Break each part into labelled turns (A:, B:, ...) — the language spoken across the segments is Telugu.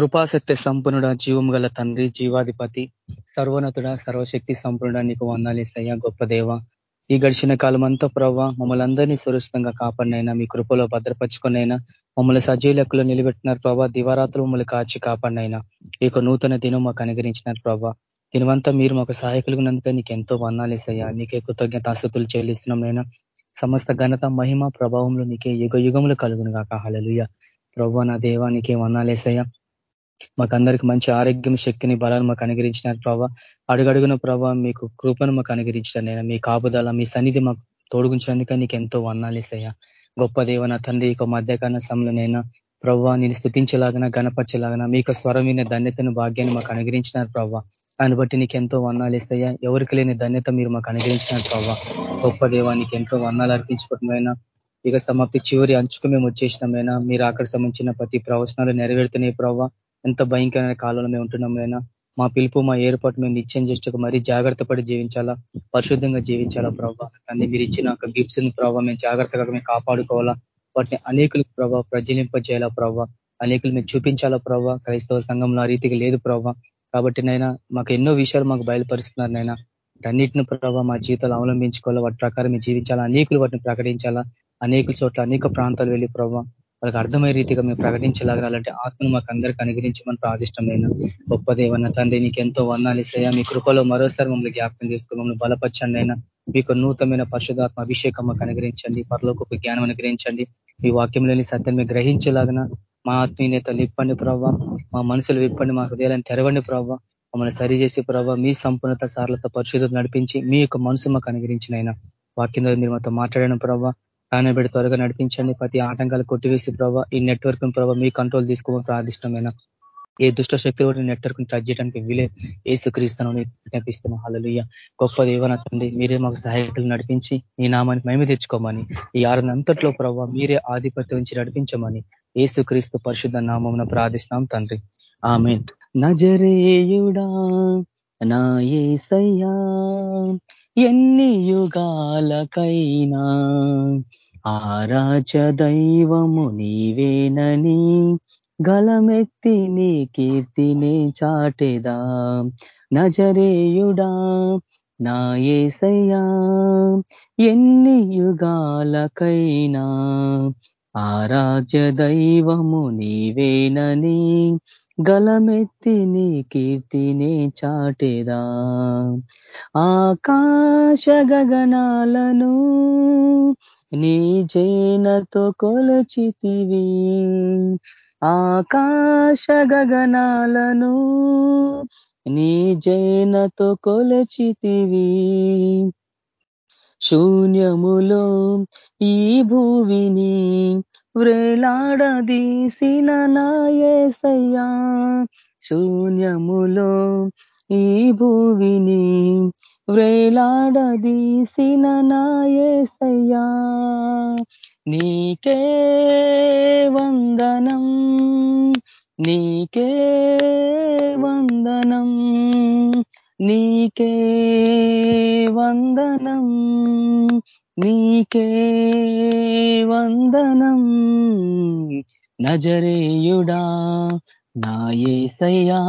A: కృపాసత్య సంపన్నుడ జీవము గల తండ్రి జీవాధిపతి సర్వోన్నతుడ సర్వశక్తి సంపన్నుడ నీకు వందాలేసయ్యా గొప్ప దేవ. ఈ గడిచిన కాలం అంతా ప్రవ్వ మమ్మల్ని అందరినీ సురక్షితంగా కాపాడినైనా మీ కృపలో భద్రపరుచుకునైనా మమ్మల్ని సజీవ లెక్కలో నిలబెట్టినారు ప్రభావ దివారాత్రులు మమ్మల్ని కాచి కాపాడినైనా. ఈ నూతన దినం మాకు అనుగ్రహించినారు ప్రభావ దీనివంతా మీరు మాకు సహాయకులుగున్నందుకే నీకు ఎంతో వందాలేసయ్యా నీకే కృతజ్ఞత ఆస్తుతులు చెల్లిస్తున్నాం నైనా. సమస్త ఘనత మహిమ ప్రభావంలో నీకే యుగ యుగములు కలుగును కాక హలలుయ ప్రభా నా దేవానికి వందాలేసయ్యా మాకందరికి మంచి ఆరోగ్యం శక్తిని బలాన్ని మాకు అనుగ్రహించినారు ప్రభావ అడుగడుగున ప్రభావ మీకు కృపను మాకు అనుగరించిన నేను మీ కాపుదల మీ సన్నిధి మాకు తోడుగుంచినందుక నీకు ఎంతో వర్ణాలిస్తాయా గొప్ప నా తండ్రి యొక్క మధ్యకాల సమయంలోనైనా ప్రవ్వా నేను స్థుతించలాగన గణపరచలాగన మీకు స్వరమైన ధన్యతను భాగ్యాన్ని మాకు అనుగ్రహించినారు ప్రవ్వా దాన్ని బట్టి నీకు ఎంతో వర్ణాలు ఇస్తాయా ఎవరికి లేని ధన్యత మీరు మాకు అనుగ్రహించినారు ప్రవ్వా గొప్ప నీకు ఎంతో వర్ణాలు అర్పించుకోవడమైనా ఇక సమాప్తి చివరి అంచుకు మేము వచ్చేసినామైనా మీరు అక్కడ సంబంధించిన ప్రతి ప్రవచనాలు నెరవేరుతున్నాయి ప్రవ్వా ఎంత భయంకరమైన కాలంలో మేము ఉంటున్నామైనా మా పిలుపు మా ఏర్పాటు మేము నిశ్చయం చేస్తూ మరీ జాగ్రత్త పడి జీవించాలా? పరిశుద్ధంగా జీవించాలా ప్రభావ కానీ మీరు ఇచ్చిన ఒక గిఫ్ట్స్ ప్రభావ మేము జాగ్రత్తగా మేము కాపాడుకోవాలా? వాటిని అనేకులకు ప్రభావ ప్రజలింపజేయాలా ప్రభావ అనేకులు మేము చూపించాలా ప్రభావ క్రైస్తవ సంఘంలో ఆ రీతికి లేదు ప్రభావ కాబట్టి నైనా మాకు ఎన్నో విషయాలు మాకు బయలుపరుస్తున్నారు నైనా అన్నింటిని ప్రభావ మా జీవితాలు అవలంబించుకోవాలా? వాటి ప్రకారం మేము జీవించాలా? అనేకులు వాటిని ప్రకటించాలా? అనేకుల చోట్ల అనేక ప్రాంతాలు వెళ్ళి ప్రభావ వాళ్ళకి అర్థమయ్యే రీతిగా మేము ప్రకటించలాగాలంటే ఆత్మను మాకు అందరికీ అనుగ్రహించమని ప్రాదిష్టమైన గొప్ప దేవన్న తండ్రి నీకు ఎంతో వర్ణాలు ఇస్తాయా? మీ కృపలో మరోసారి మమ్మల్ని జ్ఞాపకం చేసుకుని మమ్మల్ని బలపరచండి అయినా. మీకు నూతనమైన పరిశుధాత్మ అభిషేకం మాకు అనుగ్రహించండి పరలోకి జ్ఞానం అనుగ్రహించండి. మీ వాక్యంలోని సత్యం మీరు గ్రహించలాగన మా ఆత్మీయత ఇప్పండి ప్రభావ మా మనసులు విప్పండి మా హృదయాలను తెరవండి ప్రభావ మమ్మల్ని సరిచేసి ప్రభావ మీ సంపూర్ణత సారలత పరిశుద్ధత నడిపించి మీ యొక్క మనసు మాకు అనుగ్రహించినైనా. వాక్యం వాక్యం మీరు మాతో మాట్లాడిన ప్రభావ బిడ్డ త్వరగా నడిపించండి. ప్రతి ఆటంకాలు కొట్టివేసి ప్రభావ ఈ నెట్వర్క్ ప్రభావ మీ కంట్రోల్ తీసుకోవడం ప్రార్థిష్టమైన ఏ దుష్ట శక్తి కూడా నెట్వర్క్ టచ్ చేయడానికి వీలే ఏసుక్రీస్తాను జ్ఞాపిస్తున్నాం హలలుయ్య గొప్ప దేవనతండి మీరే మాకు సహాయకులు నడిపించి ఈ నామాన్ని మేము తెచ్చుకోమని ఈ ఆరునంతట్లో ప్రభావ మీరే ఆధిపత్యం నుంచి నడిపించమని ఏసుక్రీస్తు పరిశుద్ధ నామం ప్రార్థిస్తున్నాం తండ్రి. ఆమె నజరేయుడా నా ఏసయ్యా ఎన్ని యుగాలకైనా ఆరాచ దైవము నీవేనని గలమెత్తి నీ కీర్తిని చాటెదా. నజరేయుడా నా ఏసయ్యా ఎన్ని యుగాలకైనా ఆరాధ్య దైవము నీవేనని గలమెత్తి నీ కీర్తిని చాటెదా. ఆకాశ గగనాలను నీ చేనతో కొలచితివి. ఆకాశ గగనాలను నీ జైనతో కొలచితివి. శూన్యములో ఈ భూవిని వ్రేలాడదీసిన నాయసయ్యా. శూన్యములో ఈ భూవిని వ్రేలాడదీసిన నాయసయ్యా నీకే వందనం నీకే వందనం నీకే వందనం నీకే వందనం. నజరేయుడా నాయసయ్యా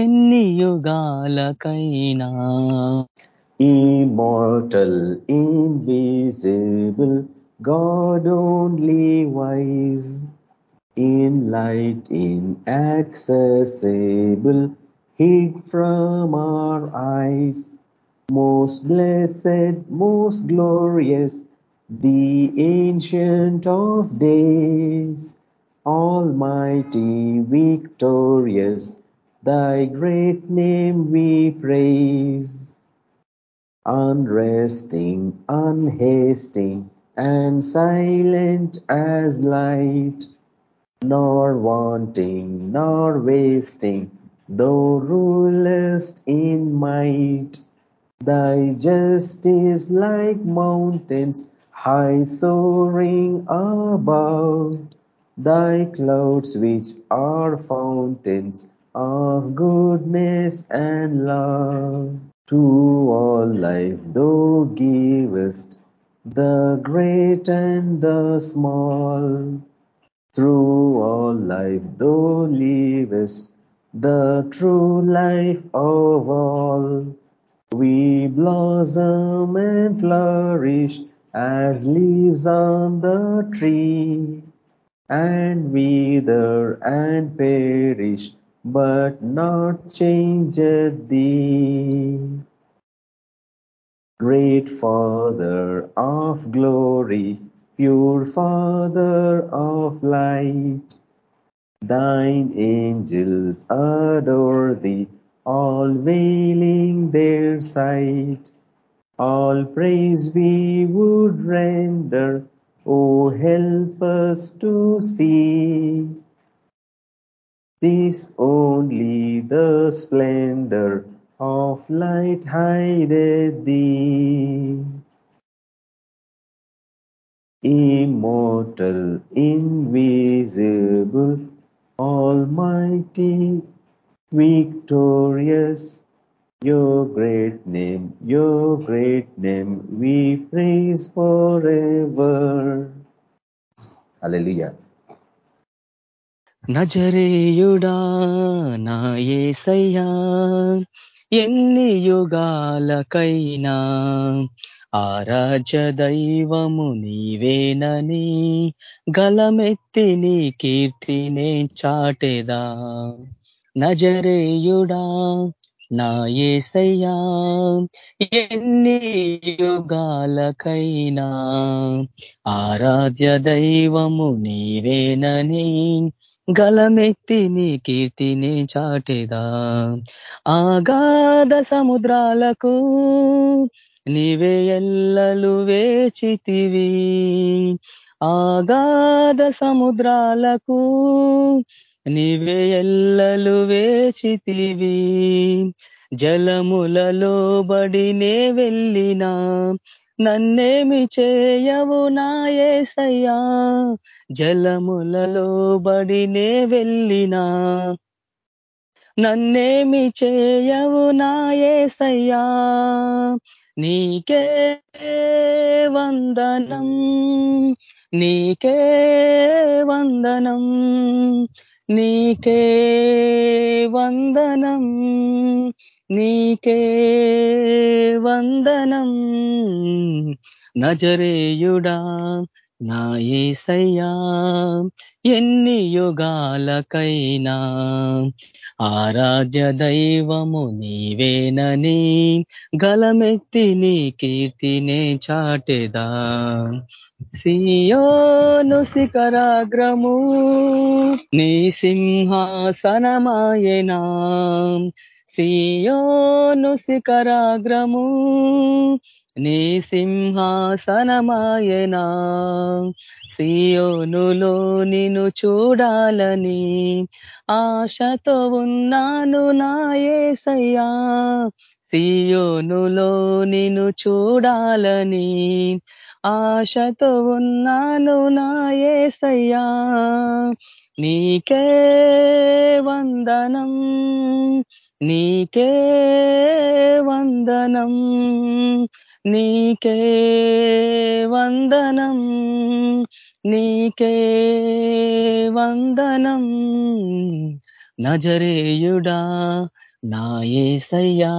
A: ఎన్ని యుగాలకైనా
B: immortal, invisible, God only wise, in light inaccessible, hid from our eyes. Most blessed, most glorious, the ancient of days, almighty, victorious, Thy great name we praise. Unresting, unhasting, and silent as light, nor wanting, nor wasting, thou rulest in might. Thy justice like mountains, high soaring above, thy clouds which are fountains of goodness and love. To all life thou givest, the great and the small. Through all life thou livest, the true life of all. We blossom and flourish as leaves on the tree, and wither and perish, but not changeth thee. Great Father of glory, pure Father of light, thine angels adore thee, all veiling their sight. All praise we would render, O help us to see this only the splendor of light hideth thee. Immortal, invisible, almighty, victorious, your great name, your great name we praise forever. Hallelujah.
A: నజరేయుడా నా యేసయ్యా ఎన్ని యుగాలకైనా ఆరాధ్య దైవము నీవేనని గలమెత్తి నీ కీర్తినే చాటెదా నజరేయుడా నా ఏసయ్యా ఎన్ని యుగాలకైనా ఆరాధ్య దైవము నీవేనని గలమెత్తి నీ కీర్తిని చాటెదా. ఆగాధ సముద్రాలకు నీవే ఎల్లలు వేచితివి. ఆగాధ సముద్రాలకు నీవే ఎల్లలు వేచితివి. జలములలో బడినే వెళ్ళినా నన్నేమి చేయవు నాయసయ్యా జలములలో బడినే వెళ్ళినా నన్నేమి చేయవు నాయసయ్యా నీకే వందనం నీకే వందనం. నీకే వందనం నీకే వందనం. నజరేయుడా నా ఏసయ్యా ఎన్ని యుగాలకైనా ఆరాధ్య దైవము నీవేనని గలమెత్తి నీ కీర్తినే చాటెదా. సియోను శిఖరాగ్రము నీ సింహాసనమాయనా. సియోను శిఖరాగ్రము నీ సింహాసనమాయనా. సియోనులో నిన్ను చూడాలని ఆశతో ఉన్నాను నాయసయ్యా సియోనులో నిన్ను చూడాలని ఆశతో ఉన్నాను నాయసయ్యా నీకే వందనం నీకే వందనం. నీకే వందనం నీకే వందనం. నజరేయుడా నాయసయ్యా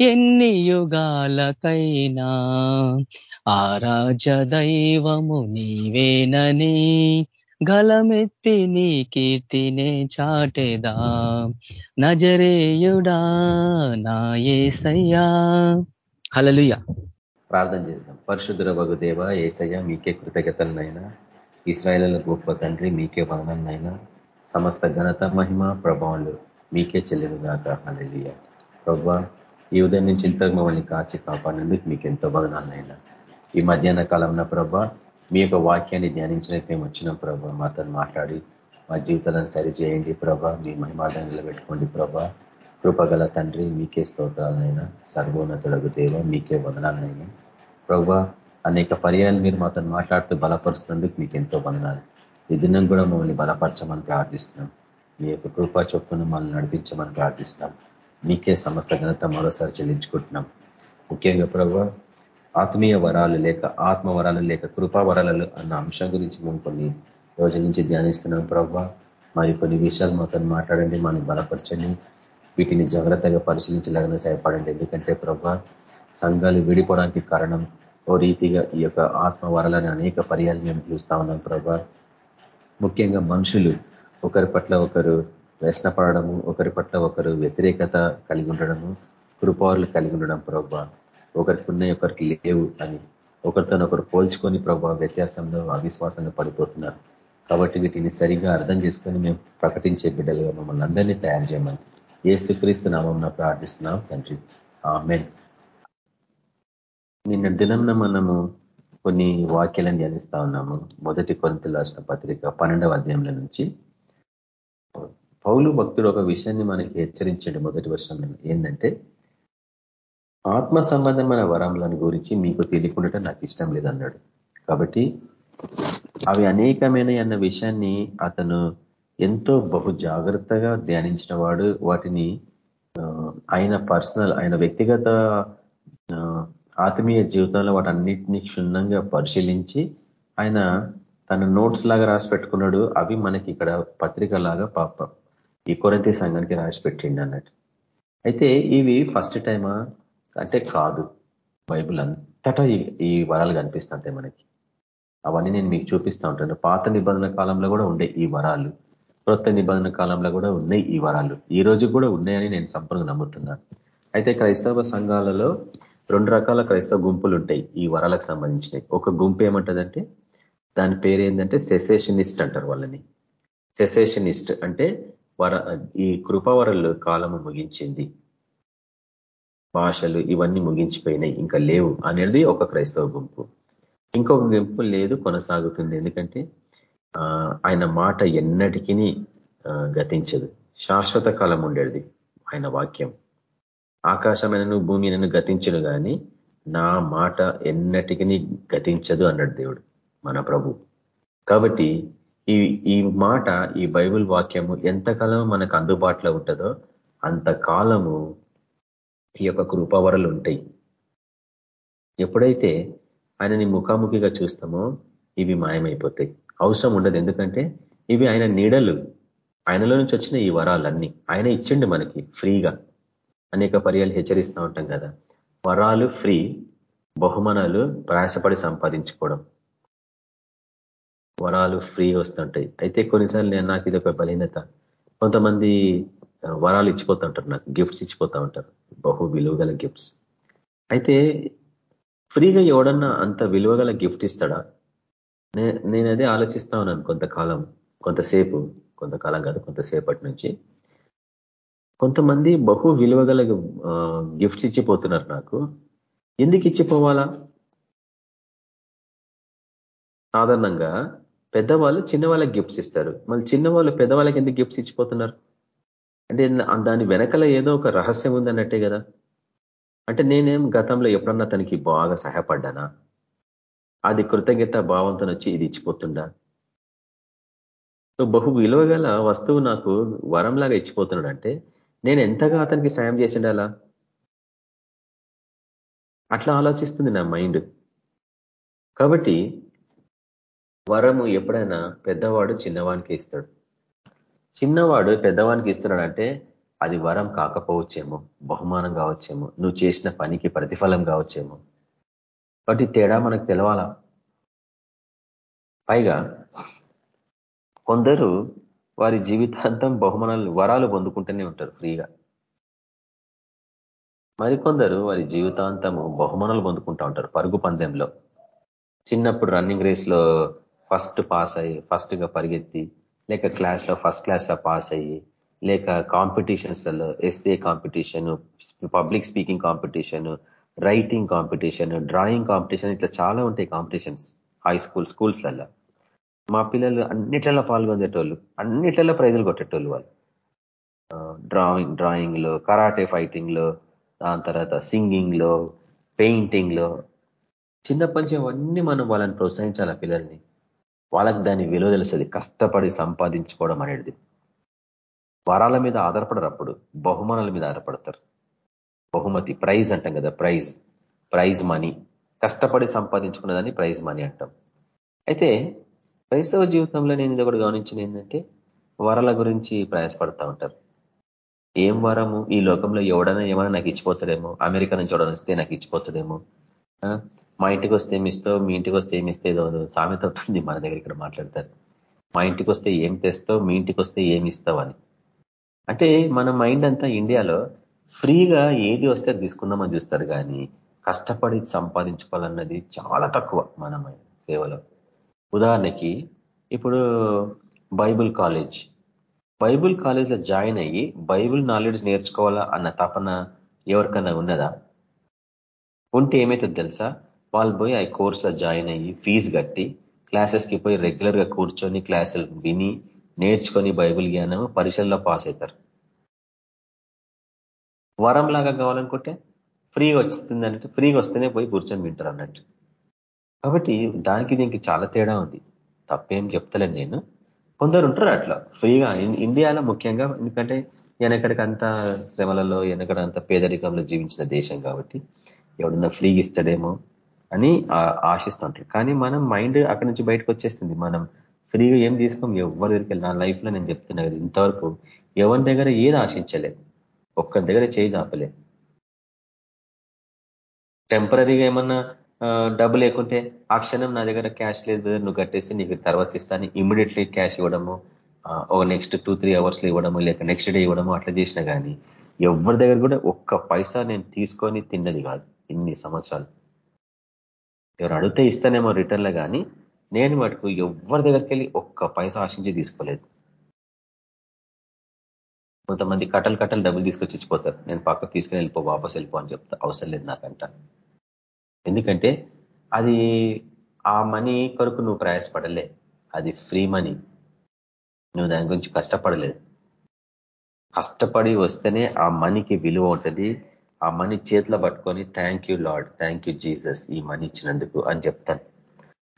A: ఎన్ని యుగాలకైనా ఆరాజ దైవము నీవేనని గలమెత్తి నీ కీర్తినే చాటెదా. నజరేయుడా నాయసయ్యా హలలుయ
B: ప్రార్థన చేస్తాం. పరిశుద్ధుల వగు దేవ ఏసయ్య మీకే కృతజ్ఞతలనైనా ఇస్రాయల గొప్ప తండ్రి మీకే వదనైనా సమస్త ఘనత మహిమ ప్రభావాలు మీకే చెల్లినగాక. అలెలియ ప్రభా ఈ ఉదయం నుంచి ఇంతకు మమ్మల్ని కాచి కాపాడినందుకు మీకు ఎంతో వదనాలనైనా. ఈ మధ్యాహ్న కాలంలో ప్రభా మీ యొక్క వాక్యాన్ని ధ్యానించినట్టు మేము వచ్చినాం ప్రభా. మాతో మాట్లాడి మా జీవితాలను సరిచేయండి ప్రభా. మీ మహిమార్థం నిలబెట్టుకోండి ప్రభా. కృపగల తండ్రి మీకే స్తోత్రాలనైనా సర్వోన్నతులకు దేవ మీకే వదనాలనైనా. ప్రభు అనేక పర్యాలు మీరు మాతో మాట్లాడుతూ బలపరుస్తున్నందుకు మీకు ఎంతో వందనాలు. ఈ దినం కూడా మమ్మల్ని బలపరచమని ప్రార్థిస్తున్నాం. మీ యొక్క కృపా చొప్పున మమ్మల్ని నడిపించమని ప్రార్థిస్తున్నాం. మీకే సమస్త ఘనత మరోసారి చెల్లించుకుంటున్నాం. ముఖ్యంగా ప్రభు ఆత్మీయ వరాలు లేక ఆత్మ వరాలు లేక కృపా వరాలు అన్న అంశం గురించి మేము కొన్ని రోజుల నుంచి ధ్యానిస్తున్నాం. ప్రభు మరి కొన్ని విషయాలు మాతో మాట్లాడండి మనం బలపరచండి. వీటిని జాగ్రత్తగా పరిశీలించలేకనే సహాయపడండి. ఎందుకంటే ప్రభా సంఘాలు విడిపోవడానికి కారణం ఓ రీతిగా ఈ యొక్క ఆత్మ వరలని అనేక పర్యాలు మేము చూస్తా ఉన్నాం ప్రభా. ముఖ్యంగా మనుషులు ఒకరి పట్ల ఒకరు వ్యసనపడము ఒకరి పట్ల ఒకరు వ్యతిరేకత కలిగి ఉండడము కృపారులు కలిగి ఉండడం ప్రభా. ఒకరికి ఉన్నాయి ఒకరికి లేవు అని ఒకరితో ఒకరు పోల్చుకొని ప్రభా వ్యత్యాసంలో అవిశ్వాసంలో పడిపోతున్నారు. కాబట్టి వీటిని సరిగా అర్థం చేసుకొని మేము ప్రకటించే బిడ్డలుగా మమ్మల్ని అందరినీ తయారు చేయమని ఏసుక్రీస్తు నామం ప్రార్థిస్తున్నాం తండ్రి. ఆమెన్. నిన్న దినంన మనము కొన్ని వాక్యాలను ధ్యానిస్తా ఉన్నాము. మొదటి కొరింతలు రాసిన పత్రిక పన్నెండవ అధ్యాయంలో నుంచి. పౌలు భక్తుడు ఒక విషయాన్ని మనకి హెచ్చరించాడు మొదటి వర్షంలో. ఏంటంటే ఆత్మ సంబంధమైన వరములను గురించి మీకు తెలియకుండా నాకు ఇష్టం లేదన్నాడు. కాబట్టి అవి అనేకమైన అన్న విషయాన్ని అతను ఎంతో బహు జాగ్రత్తగా ధ్యానించిన వాడు వాటిని ఆయన పర్సనల్ ఆయన వ్యక్తిగత ఆత్మీయ జీవితంలో వాటన్నిటిని క్షుణ్ణంగా పరిశీలించి ఆయన తన నోట్స్ లాగా రాసి పెట్టుకున్నాడు. అవి మనకి ఇక్కడ పత్రిక లాగా పాప ఈ కొరంతి సంఘానికి రాసి పెట్టిండి అన్నట్టు. అయితే ఇవి ఫస్ట్ టైమా? అంటే కాదు. బైబుల్ అంతటా ఈ వరాలు కనిపిస్తుంటాయి మనకి. అవన్నీ నేను మీకు చూపిస్తూ ఉంటాను. పాత నిబంధన కాలంలో కూడా ఉండే ఈ వరాలు. కొత్త నిబంధన కాలంలో కూడా ఉన్నాయి ఈ వరాలు. ఈ రోజు కూడా ఉన్నాయని నేను సంపూర్ణంగా నమ్ముతున్నాను అయితే క్రైస్తవ సంఘాలలో రెండు రకాల క్రైస్తవ గుంపులు ఉంటాయి ఈ వరాలకు సంబంధించినవి. ఒక గుంపు ఏమంటదంటే దాని పేరు ఏంటంటే సెసేషనిస్ట్ అంటారు వాళ్ళని. సెసేషనిస్ట్ అంటే వర ఈ కృపవరలు కాలము ముగించింది. భాషలు ఇవన్నీ ముగించిపోయినాయి ఇంకా లేవు అనేది ఒక క్రైస్తవ గుంపు. ఇంకొక గుంపు లేదు కొనసాగుతుంది. ఎందుకంటే ఆయన మాట ఎన్నటికీ గతించదు. శాశ్వత కాలం ఉండేది ఆయన వాక్యం. ఆకాశమైనను భూమినను గతించను కానీ నా మాట ఎన్నటికీ గతించదు అన్నాడు దేవుడు మన ప్రభు. కాబట్టి ఈ ఈ మాట ఈ బైబుల్ వాక్యము ఎంతకాలం మనకు అందుబాటులో ఉంటుందో అంతకాలము ఈ యొక్క కృపావరలు ఉంటాయి. ఎప్పుడైతే ఆయనని ముఖాముఖిగా చూస్తామో ఇవి మాయమైపోతాయి. అవసరం ఉండదు. ఎందుకంటే ఇవి ఆయన నీడలు. ఆయనలో నుంచి వచ్చిన ఈ వరాలన్నీ ఆయన ఇచ్చిండు మనకి ఫ్రీగా. అనేక పర్యాలు హెచ్చరిస్తూ ఉంటాం కదా. వరాలు ఫ్రీ బహుమానాలు ప్రయాసపడి సంపాదించుకోవడం. వరాలు ఫ్రీ వస్తుంటాయి. అయితే కొన్నిసార్లు నేను నాకు ఇది ఒక బలహీనత కొంతమంది వరాలు ఇచ్చిపోతుంటారు నాకు గిఫ్ట్స్ ఇచ్చిపోతూ ఉంటారు. బహు విలువగల గిఫ్ట్స్. అయితే ఫ్రీగా ఎవడన్నా అంత విలువగల గిఫ్ట్ ఇస్తాడా? నేను అదే ఆలోచిస్తా ఉన్నాను కొంతకాలం కొంతసేపు కొంతకాలం కాదు కొంతసేపటి నుంచి. కొంతమంది బహు విలువగల గిఫ్ట్స్ ఇచ్చిపోతున్నారు నాకు. ఎందుకు ఇచ్చిపోవాలా? సాధారణంగా పెద్దవాళ్ళు చిన్నవాళ్ళకి గిఫ్ట్స్ ఇస్తారు. మళ్ళీ చిన్నవాళ్ళు పెద్దవాళ్ళకి ఎందుకు గిఫ్ట్స్ ఇచ్చిపోతున్నారు? అంటే దాని వెనకల ఏదో ఒక రహస్యం ఉందన్నట్టే కదా. అంటే నేనేం గతంలో ఎప్పుడన్నా తనకి బాగా సహాయపడ్డానా? అది కృతజ్ఞత భావంతో వచ్చి ఇది ఇచ్చిపోతుండా బహు విలువగల వస్తువు నాకు వరంలాగా ఇచ్చిపోతున్నాడు అంటే నేను ఎంతగా అతనికి సాయం చేసిండాలా? అట్లా ఆలోచిస్తుంది నా మైండ్. కాబట్టి వరము ఎప్పుడైనా పెద్దవాడు చిన్నవానికి ఇస్తాడు. చిన్నవాడు పెద్దవానికి ఇస్తున్నాడంటే అది వరం కాకపోవచ్చేమో బహుమానం కావచ్చేమో నువ్వు చేసిన పనికి ప్రతిఫలం కావచ్చేమో. కాబట్టి తేడా మనకు తెలవాలా? పైగా కొందరు వారి జీవితాంతం బహుమానాలు వరాలు పొందుకుంటూనే ఉంటారు ఫ్రీగా. మరికొందరు వారి జీవితాంతము బహుమానాలు పొందుకుంటూ ఉంటారు పరుగు పందెంలో. చిన్నప్పుడు రన్నింగ్ రేస్లో ఫస్ట్ పాస్ అయ్యి ఫస్ట్గా పరిగెత్తి లేక క్లాస్లో ఫస్ట్ క్లాస్లో పాస్ అయ్యి లేక కాంపిటీషన్స్లలో essay competition public speaking competition writing competition drawing competition ఇట్లా చాలా ఉంటాయి కాంపిటీషన్స్ హై స్కూల్ స్కూల్స్లలో మా పిల్లలు అన్నిట్లలో పాల్గొనేటోళ్ళు అన్నిట్లలో ప్రైజులు కొట్టేటోళ్ళు వాళ్ళు. డ్రాయింగ్ డ్రాయింగ్లో కరాటే ఫైటింగ్లో దాని తర్వాత సింగింగ్లో పెయింటింగ్లో చిన్నప్పటి నుంచి అవన్నీ మనం వాళ్ళని ప్రోత్సహించాలి ఆ పిల్లల్ని. వాళ్ళకి దాని విలువ తెలుస్తుంది కష్టపడి సంపాదించుకోవడం అనేది. వరాల మీద ఆధారపడరు అప్పుడు బహుమానాల మీద ఆధారపడతారు. బహుమతి ప్రైజ్ అంటాం కదా ప్రైజ్. Prize money. కష్టపడి సంపాదించుకున్నదాన్ని ప్రైజ్ మనీ అంటాం. అయితే క్రైస్తవ జీవితంలో నేను ఇది ఒకటి గమనించిన ఏంటంటే వరాల గురించి ప్రయాసపడతా ఉంటారు. ఏం వరము? ఈ లోకంలో ఎవడైనా ఏమైనా నాకు ఇచ్చిపోతాడేమో? అమెరికా నుంచి ఎవడని వస్తే నాకు ఇచ్చిపోతాడేమో? మా ఇంటికి వస్తే ఏమి ఇస్తావు? మీ ఇంటికి వస్తే ఏమి ఇస్తే సామెత ఉంటుంది మన దగ్గర ఇక్కడ మాట్లాడతారు. మా ఇంటికి వస్తే ఏం తెస్తావు? మీ ఇంటికి వస్తే ఏమి ఇస్తావు అని. అంటే మన మైండ్ అంతా ఇండియాలో ఫ్రీగా ఏది వస్తే తీసుకుందామని చూస్తారు కానీ కష్టపడి సంపాదించుకోవాలన్నది చాలా తక్కువ మన సేవలో. ఉదాహరణకి ఇప్పుడు బైబుల్ కాలేజ్. బైబుల్ కాలేజ్లో జాయిన్ అయ్యి బైబుల్ నాలెడ్జ్ నేర్చుకోవాలా అన్న తపన ఎవరికన్నా ఉన్నదా? ఉంటే ఏమవుతుంది తెలుసా? వాళ్ళు పోయి ఆ కోర్సులో జాయిన్ అయ్యి ఫీజు కట్టి క్లాసెస్కి పోయి రెగ్యులర్గా కూర్చొని క్లాసులు విని నేర్చుకొని బైబుల్ జ్ఞానం పరీక్షల్లో పాస్ అవుతారు. వరం లాగా కావాలనుకుంటే ఫ్రీగా వచ్చింది అంటే ఫ్రీగా వస్తేనే పోయి కూర్చొని వింటారు అన్నట్టు. కాబట్టి దానికి దీనికి చాలా తేడా ఉంది. తప్పేం చెప్తలేను నేను. కొందరు ఉంటారు అట్లా. ఫ్రీగా ఇండియాలో ముఖ్యంగా ఎందుకంటే వెనకడికంత అంత శ్రమలలో వెనకడ అంత పేదరికంలో జీవించిన దేశం కాబట్టి ఎవడన్నా ఫ్రీగా ఇస్తాడేమో అని ఆశిస్తుంటారు. కానీ మనం మైండ్ అక్కడి నుంచి బయటకు వచ్చేస్తుంది. మనం ఫ్రీగా ఏం తీసుకోం. ఎవరి దగ్గరికి నా లైఫ్లో నేను చెప్తున్నా కదా ఇంతవరకు ఎవరి దగ్గర ఏది ఆశించలేదు. ఒక్క దగ్గర చేయి చాపలేదు టెంపరీగా ఏమన్నా డబ్బు లేకుంటే ఆ క్షణం నా దగ్గర క్యాష్ లేదు నువ్వు కట్టేసి నీకు తర్వాత ఇస్తాను. ఇమ్మీడియట్లీ క్యాష్ ఇవ్వడము ఒక నెక్స్ట్ టూ త్రీ అవర్స్లో ఇవ్వడము లేక నెక్స్ట్ డే ఇవ్వడము అట్లా చేసినా కానీ ఎవరి దగ్గర కూడా ఒక్క పైసా నేను తీసుకొని తిన్నది కాదు ఇన్ని సంవత్సరాలు. ఎవరు అడిగితే ఇస్తానేమో రిటర్న్లో కానీ నేను మటుకు ఎవరి దగ్గరికి వెళ్ళి ఒక్క పైసా ఆశించి తీసుకోలేదు. కొంతమంది కట్టలు కట్టలు డబ్బులు తీసుకొచ్చి ఇచ్చిపోతారు. నేను పక్కకు తీసుకుని వెళ్ళిపో వాపస్ వెళ్ళిపో అని చెప్తా. అవసరం లేదు నాకంట. ఎందుకంటే అది ఆ మనీ కొరకు నువ్వు ప్రయాసపడలే. అది ఫ్రీ మనీ. నువ్వు దాని గురించి కష్టపడలేదు. కష్టపడి వస్తేనే ఆ మనీకి విలువ ఉంటుంది. ఆ మనీ చేతిలో పట్టుకొని thank you Lord thank you Jesus ఈ మనీ ఇచ్చినందుకు అని చెప్తాను.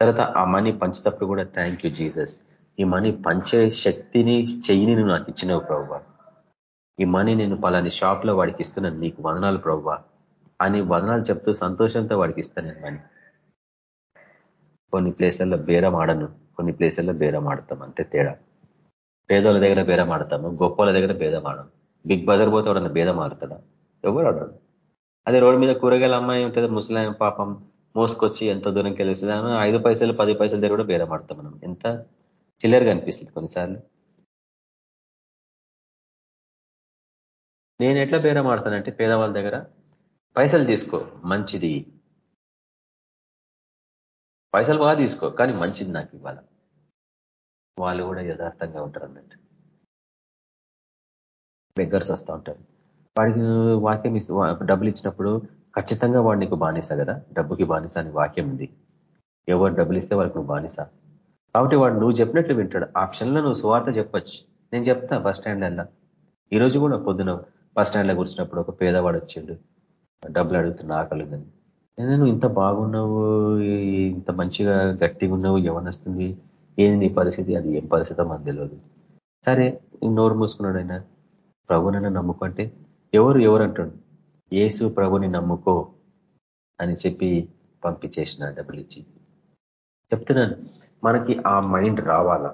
B: తర్వాత ఆ మనీ పంచేటప్పుడు కూడా థ్యాంక్ యూ జీసస్ ఈ మనీ పంచే శక్తిని చెయ్యిని నువ్వు నాకు ఇచ్చినావు ప్రభు. ఈ మనీ నేను పలాని షాప్లో వాడికి ఇస్తున్నాను నీకు వదనాలు ప్రభు అని వదనాలు చెప్తూ సంతోషంతో వాడికి ఇస్తాను మనీ. కొన్ని ప్లేస్లలో బేరం ఆడను కొన్ని ప్లేస్లలో బేరం ఆడతాం అంతే తేడా. పేదోళ్ళ దగ్గర బేరం ఆడతాము గొప్పల దగ్గర భేదం ఆడము బిగ్ బజార్ పోతే వాడన్నా భేదం ఆడతాడా? ఎవరు ఆడడు? అదే రోడ్డు మీద కూరగాయల అమ్మాయి ఉంటుంది ముస్లాం పాపం మోసుకొచ్చి ఎంత దూరంకి వెళ్ళేస్తుంది ఐదు పైసలు పది పైసల దగ్గర కూడా బేరం ఆడతాం మనం. ఎంత? చిల్లరగా అనిపిస్తుంది కొన్నిసార్లు. నేను ఎట్లా బేరం ఆడతానంటే పేదవాళ్ళ దగ్గర పైసలు తీసుకో మంచిది. పైసలు బాగా తీసుకో కానీ మంచిది నాకు ఇవ్వాల. వాళ్ళు కూడా యథార్థంగా ఉంటారు అన్నట్టు. బెగ్గర్స్ వస్తూ ఉంటారు. వాడికి వాక్యం డబ్బులు ఇచ్చినప్పుడు ఖచ్చితంగా వాడు నీకు బానిస కదా. డబ్బుకి బానిస అని వాక్యం ఉంది. ఎవరు డబ్బులు ఇస్తే వాళ్ళకి నువ్వు బానిస. కాబట్టి వాడు నువ్వు చెప్పినట్లు వింటాడు. ఆప్షన్లో నువ్వు సువార్త చెప్పొచ్చు. నేను చెప్తా బస్ స్టాండ్ ఈ ఈరోజు కూడా పొద్దున బస్ స్టాండ్లో కూర్చున్నప్పుడు ఒక పేదవాడు వచ్చిండు. డబ్బులు అడుగుతున్న ఆకలిందని నేను ఇంత బాగున్నావు? ఇంత మంచిగా గట్టిగా ఉన్నావు? ఎవరినొస్తుంది ఏంది నీ పరిస్థితి? అది ఏం పరిస్థితి మనకు తెలియదు సరే నోరు మూసుకున్నాడు ఆయన. ప్రభునైనా నమ్ముకుంటే ఎవరు ఎవరు అంటాడు? ఏసు ప్రభుని నమ్ముకో అని చెప్పి పంపించేసిన డబ్బులు ఇచ్చి. చెప్తున్నాను మనకి ఆ మైండ్ రావాలా?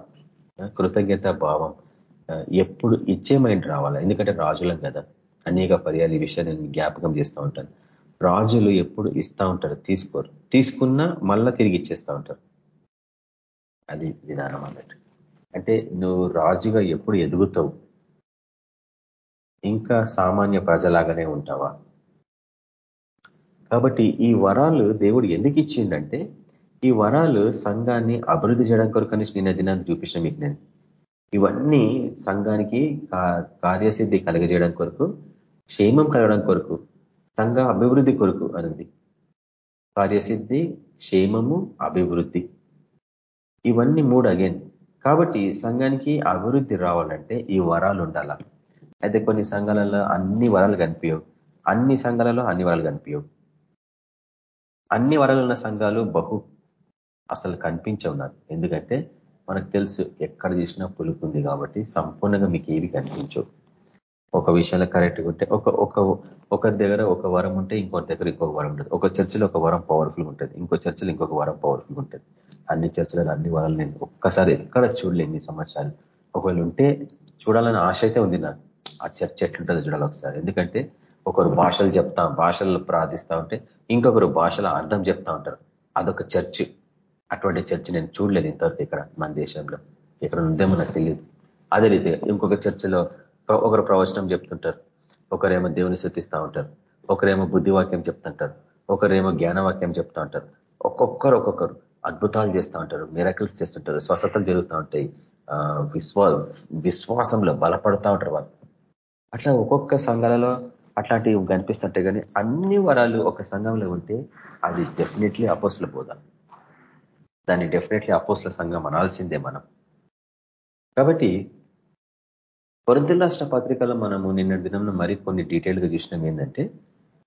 B: కృతజ్ఞత భావం. ఎప్పుడు ఇచ్చే మైండ్ రావాలా? ఎందుకంటే రాజులం కదా. అనేక పర్యాలు ఈ విషయాన్ని నేను జ్ఞాపకం చేస్తూ ఉంటాను. రాజులు ఎప్పుడు ఇస్తూ ఉంటారు? తీసుకోరు. తీసుకున్నా మళ్ళా తిరిగి ఇచ్చేస్తూ ఉంటారు. అది విధానం అన్నట్టు. అంటే నువ్వు రాజుగా ఎప్పుడు ఎదుగుతావు? ఇంకా సామాన్య ప్రజలాగానే ఉంటావా? కాబట్టి ఈ వరాలు దేవుడు ఎందుకు ఇచ్చిండంటే ఈ వరాలు సంఘాన్ని అభివృద్ధి చేయడం కొరకు నిన్న దినాన్ని చూపించిన మీకు నేను. ఇవన్నీ సంఘానికి కార్యసిద్ధి కలగజేయడం కొరకు క్షేమం కలగడం కొరకు సంఘ అభివృద్ధి కొరకు అనేది కార్యసిద్ధి క్షేమము అభివృద్ధి. ఇవన్నీ మూడు అగైన్. కాబట్టి సంఘానికి అభివృద్ధి రావాలంటే ఈ వరాలు ఉండాల. అయితే కొన్ని సంఘాలలో అన్ని వరాలు కనిపించవు అన్ని సంఘాలలో అన్ని వరాలు కనిపించవు అన్ని వరాలు ఉన్న సంఘాలు బహు అసలు కనిపించవు నాకు. ఎందుకంటే మనకు తెలుసు ఎక్కడ చూసినా పులుకుంది కాబట్టి సంపూర్ణంగా మీకు ఏవి కనిపించవు. ఒక విషయంలో కరెక్ట్గా ఉంటే ఒక ఒక ఒకరి దగ్గర ఒక వరం ఉంటే ఇంకొకరి దగ్గర ఇంకొక వరం ఉంటుంది. ఒక చర్చిలో ఒక వరం పవర్ఫుల్ ఉంటుంది. ఇంకో చర్చిలో ఇంకొక వరం పవర్ఫుల్ ఉంటుంది. అన్ని చర్చలలో అన్ని వరాలు నేను ఒక్కసారి ఎక్కడ చూడలేను ఎన్ని సంవత్సరాలు. ఒకవేళ ఉంటే చూడాలని ఆశ అయితే ఉంది నాకు. ఆ చర్చ ఎట్లుంటుందో చూడాలి ఒకసారి. ఎందుకంటే ఒకరు భాషలు చెప్తా భాషలు ప్రార్థిస్తా ఉంటే ఇంకొకరు భాషల అర్థం చెప్తా ఉంటారు. అదొక చర్చ్. అటువంటి చర్చ నేను చూడలేదు ఇంతవరకు ఇక్కడ మన దేశంలో. ఇక్కడ ఉందేమో నాకు తెలియదు అదే రీతి ఇంకొక చర్చలో ఒకరు ప్రవచనం చెప్తుంటారు. ఒకరేమో దేవుని శృతిస్తూ ఉంటారు. ఒకరేమో బుద్ధివాక్యం చెప్తుంటారు. ఒకరేమో జ్ఞానవాక్యం చెప్తా ఉంటారు. ఒక్కొక్కరు ఒక్కొక్కరు అద్భుతాలు చేస్తూ ఉంటారు. మిరకల్స్ చేస్తుంటారు. స్వస్థతలు జరుగుతూ ఉంటాయి. విశ్వా విశ్వాసంలో బలపడుతూ ఉంటారు వాళ్ళు. అట్లా ఒక్కొక్క సంఘాలలో అట్లాంటివి కనిపిస్తుంటాయి కానీ అన్ని వరాలు ఒక సంఘంలో ఉంటే అది డెఫినెట్లీ అపోస్ల బోధ. దాన్ని డెఫినెట్లీ అపోస్ల సంఘం అనాల్సిందే మనం. కాబట్టి కొరంత రాష్ట్ర పత్రికలో మనము నిన్న దినం మరి కొన్ని డీటెయిల్గా చూసినాం ఏంటంటే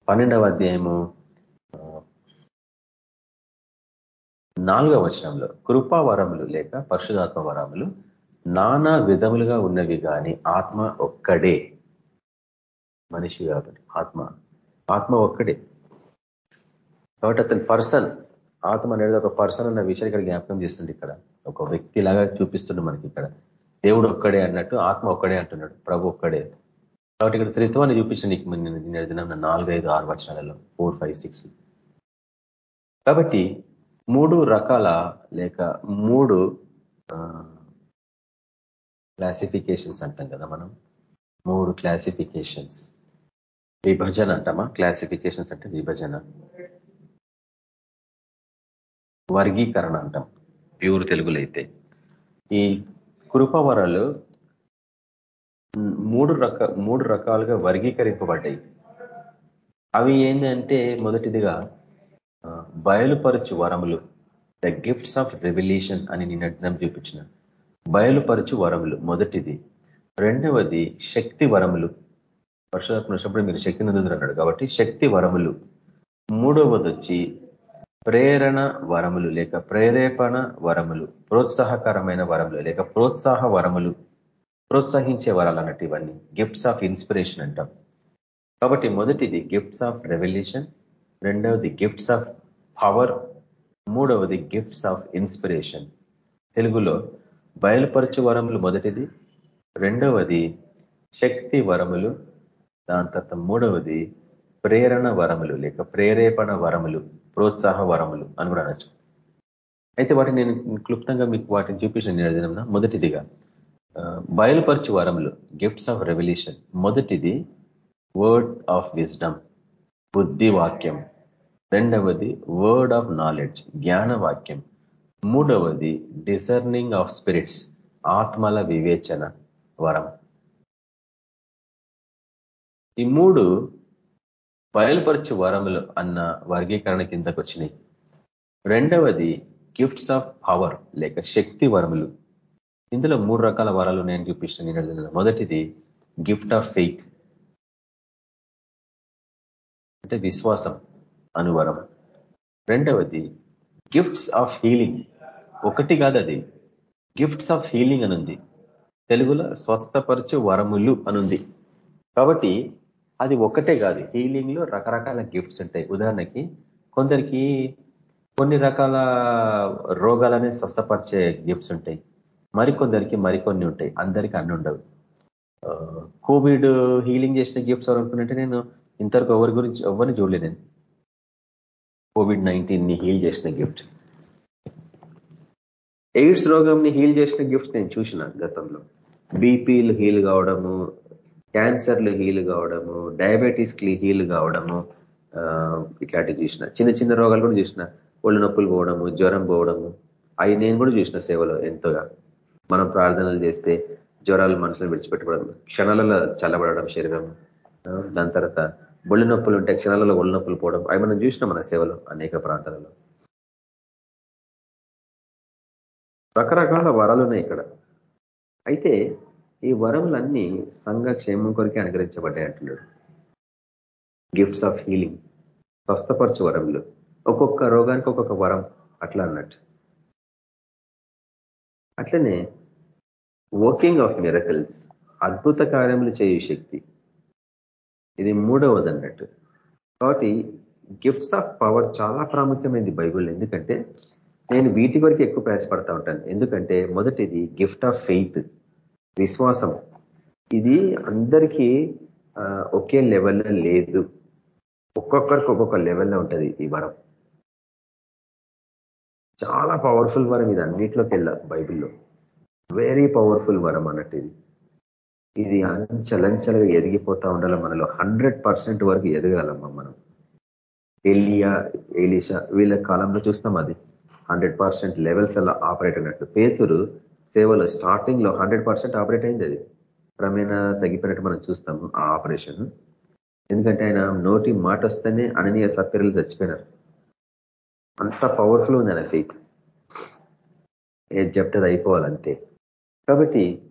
B: పన్నెండవ అధ్యాయము నాలుగవ వచనంలో కృపా వరములు లేక పరిశుధాత్మ వరములు నానా విధములుగా ఉన్నవి కానీ ఆత్మ ఒక్కడే. మనిషి కాబట్టి ఆత్మ ఆత్మ ఒక్కడే. కాబట్టి అతని పర్సన్ ఆత్మ అనేది ఒక పర్సన్ అన్న విషయాన్ని ఇక్కడ జ్ఞాపకం చేస్తుంది ఇక్కడ. ఒక వ్యక్తి లాగా చూపిస్తుండే మనకి ఇక్కడ. దేవుడు ఒక్కడే అన్నట్టు ఆత్మ ఒక్కడే అంటున్నాడు. ప్రభు ఒక్కడే. కాబట్టి ఇక్కడ త్రిత్వాన్ని చూపించండి నేను దినం నాలుగు ఐదు ఆరు వచనాలలో ఫోర్ ఫైవ్ సిక్స్. కాబట్టి మూడు రకాల లేక మూడు క్లాసిఫికేషన్స్ అంటాం కదా మనం. మూడు క్లాసిఫికేషన్స్ విభజన అంటామా? క్లాసిఫికేషన్స్ అంటే విభజన. వర్గీకరణ అంటాం ప్యూర్ తెలుగులో అయితే ఈ కృపవరలు మూడు రక మూడు రకాలుగా వర్గీకరింపబడ్డాయి. అవి ఏంటంటే మొదటిదిగా బయలుపరచు వరములు ద గిఫ్ట్స్ ఆఫ్ రెవల్యూషన్ అని నేను చూపించిన. బయలుపరచు వరములు మొదటిది. రెండవది శక్తి వరములు. వర్షాత్మ వచ్చినప్పుడు మీరు శక్తి నందుందరు కాబట్టి శక్తి వరములు. మూడవది వచ్చి ప్రేరణ వరములు లేక ప్రేరేపణ వరములు ప్రోత్సాహకరమైన వరములు లేక ప్రోత్సాహ వరములు ప్రోత్సహించే వరాలు అన్నట్టు ఇవన్నీ గిఫ్ట్స్ ఆఫ్ ఇన్స్పిరేషన్ అంటాం. కాబట్టి మొదటిది గిఫ్ట్స్ ఆఫ్ రెవల్యూషన్ రెండవది గిఫ్ట్స్ ఆఫ్ పవర్ మూడవది గిఫ్ట్స్ ఆఫ్ ఇన్స్పిరేషన్ తెలుగులో బయలుపరచు వరములు మొదటిది రెండవది శక్తి వరములు దాని తర్వాత మూడవది ప్రేరణ వరములు లేక ప్రేరేపణ వరములు ప్రోత్సాహ వరములు అని కూడా అనొచ్చు. అయితే వాటిని నేను క్లుప్తంగా మీకు వాటిని చూపించిన నిర్దినంలో మొదటిదిగా బయలుపరచు వరములు గిఫ్ట్స్ ఆఫ్ రెవల్యూషన్ మొదటిది వర్డ్ ఆఫ్ విజ్డమ్ బుద్ధి వాక్యం రెండవది వర్డ్ ఆఫ్ నాలెడ్జ్ జ్ఞాన వాక్యం మూడవది డిసర్నింగ్ ఆఫ్ స్పిరిట్స్ ఆత్మల వివేచన వరం. ఈ మూడు బయలుపరచు వరములు అన్న వర్గీకరణ కిందకు వచ్చినాయి. రెండవది గిఫ్ట్స్ ఆఫ్ పవర్ లేక శక్తి వరములు. ఇందులో మూడు రకాల వరాలు నేను చూపించిన నేను మొదటిది గిఫ్ట్ ఆఫ్ ఫెయిత్ అంటే విశ్వాసం అనువరం రెండవది గిఫ్ట్స్ ఆఫ్ హీలింగ్ ఒకటి కాదు అది. గిఫ్ట్స్ ఆఫ్ హీలింగ్ అనుంది. తెలుగులో స్వస్థపరచు వరములు అనుంది. కాబట్టి అది ఒక్కటే కాదు హీలింగ్లో రకరకాల గిఫ్ట్స్ ఉంటాయి. ఉదాహరణకి కొందరికి కొన్ని రకాల రోగాలనే స్వస్థపరిచే గిఫ్ట్స్ ఉంటాయి. మరికొందరికి మరికొన్ని ఉంటాయి. అందరికీ అన్ని ఉండవు. కోవిడ్ హీలింగ్ చేసిన గిఫ్ట్స్ ఎవరు నేను ఇంతవరకు ఎవరి గురించి ఎవరిని చూడలేదు నేను. కోవిడ్ నైన్టీన్ని హీల్ చేసిన గిఫ్ట్ ఎయిడ్స్ రోగంని హీల్ చేసిన గిఫ్ట్స్ నేను చూసిన గతంలో. బీపీలు హీల్ కావడము క్యాన్సర్లు హీల్ కావడము డయాబెటీస్కి హీల్ కావడము ఇట్లాంటివి చూసిన. చిన్న చిన్న రోగాలు కూడా చూసిన. ఒళ్ళు నొప్పులు పోవడము జ్వరం పోవడము. అవి నేను కూడా చూసిన సేవలో ఎంతోగా. మనం ప్రార్థనలు చేస్తే జ్వరాలు మనుషులు విడిచిపెట్టుకోవడం క్షణాలలో చల్లబడడం శరీరం. దాని తర్వాత ఒళ్ళు నొప్పులు ఉంటే క్షణాలలో ఒళ్ళు నొప్పులు పోవడం అవి మనం చూసినాం మన సేవలో అనేక ప్రాంతాలలో. రకరకాల వరాలు ఉన్నాయి ఇక్కడ. అయితే ఈ వరములన్నీ సంఘ క్షేమం కొరికే అనుగ్రహించబడ్డాయి అంటున్నాడు. గిఫ్ట్స్ ఆఫ్ హీలింగ్ స్వస్థపరచు వరములు. ఒక్కొక్క రోగానికి ఒక్కొక్క వరం అట్లా అన్నట్టు. అట్లనే వర్కింగ్ ఆఫ్ మిరకల్స్ అద్భుత కార్యములు చేయు శక్తి. ఇది మూడవది అన్నట్టు. కాబట్టి గిఫ్ట్స్ ఆఫ్ పవర్ చాలా ప్రాముఖ్యమైనది బైబుల్. ఎందుకంటే నేను వీటి వరకు ఎక్కువ ప్రయాసపడతా ఉంటాను. ఎందుకంటే మొదటిది గిఫ్ట్ ఆఫ్ ఫెయిత్ విశ్వాసం ఇది అందరికీ ఒకే లెవెల్లో లేదు. ఒక్కొక్కరికి ఒక్కొక్క లెవెల్లో ఉంటుంది ఈ వరం. చాలా పవర్ఫుల్ వరం ఇది అన్నిట్లోకి వెళ్ళా బైబిల్లో. వెరీ పవర్ఫుల్ వరం అన్నట్టు ఇది. ఇది అంచలంచలుగా ఎదిగిపోతా ఉండాలి మనలో. హండ్రెడ్ వరకు ఎదగాలమ్మా మనం. ఎలియా ఎలిషా వీళ్ళ కాలంలో చూస్తాం అది. హండ్రెడ్ పర్సెంట్ లెవెల్స్ అలా ఆపరేట్ అయినట్టు. పేతురు సేవలో. స్టార్టింగ్లో హండ్రెడ్ పర్సెంట్ ఆపరేట్ అయింది అది. క్రమేణా తగ్గిపోయినట్టు మనం చూస్తాము ఆ ఆపరేషన్. ఎందుకంటే ఆయన నోటి మాట వస్తేనే అననీయ సత్యరులు చచ్చిపోయినారు. అంత పవర్ఫుల్ ఉంది ఆయన ఫెయిత్. ఏది చెప్తే అయిపోవాలంతే కాబట్టి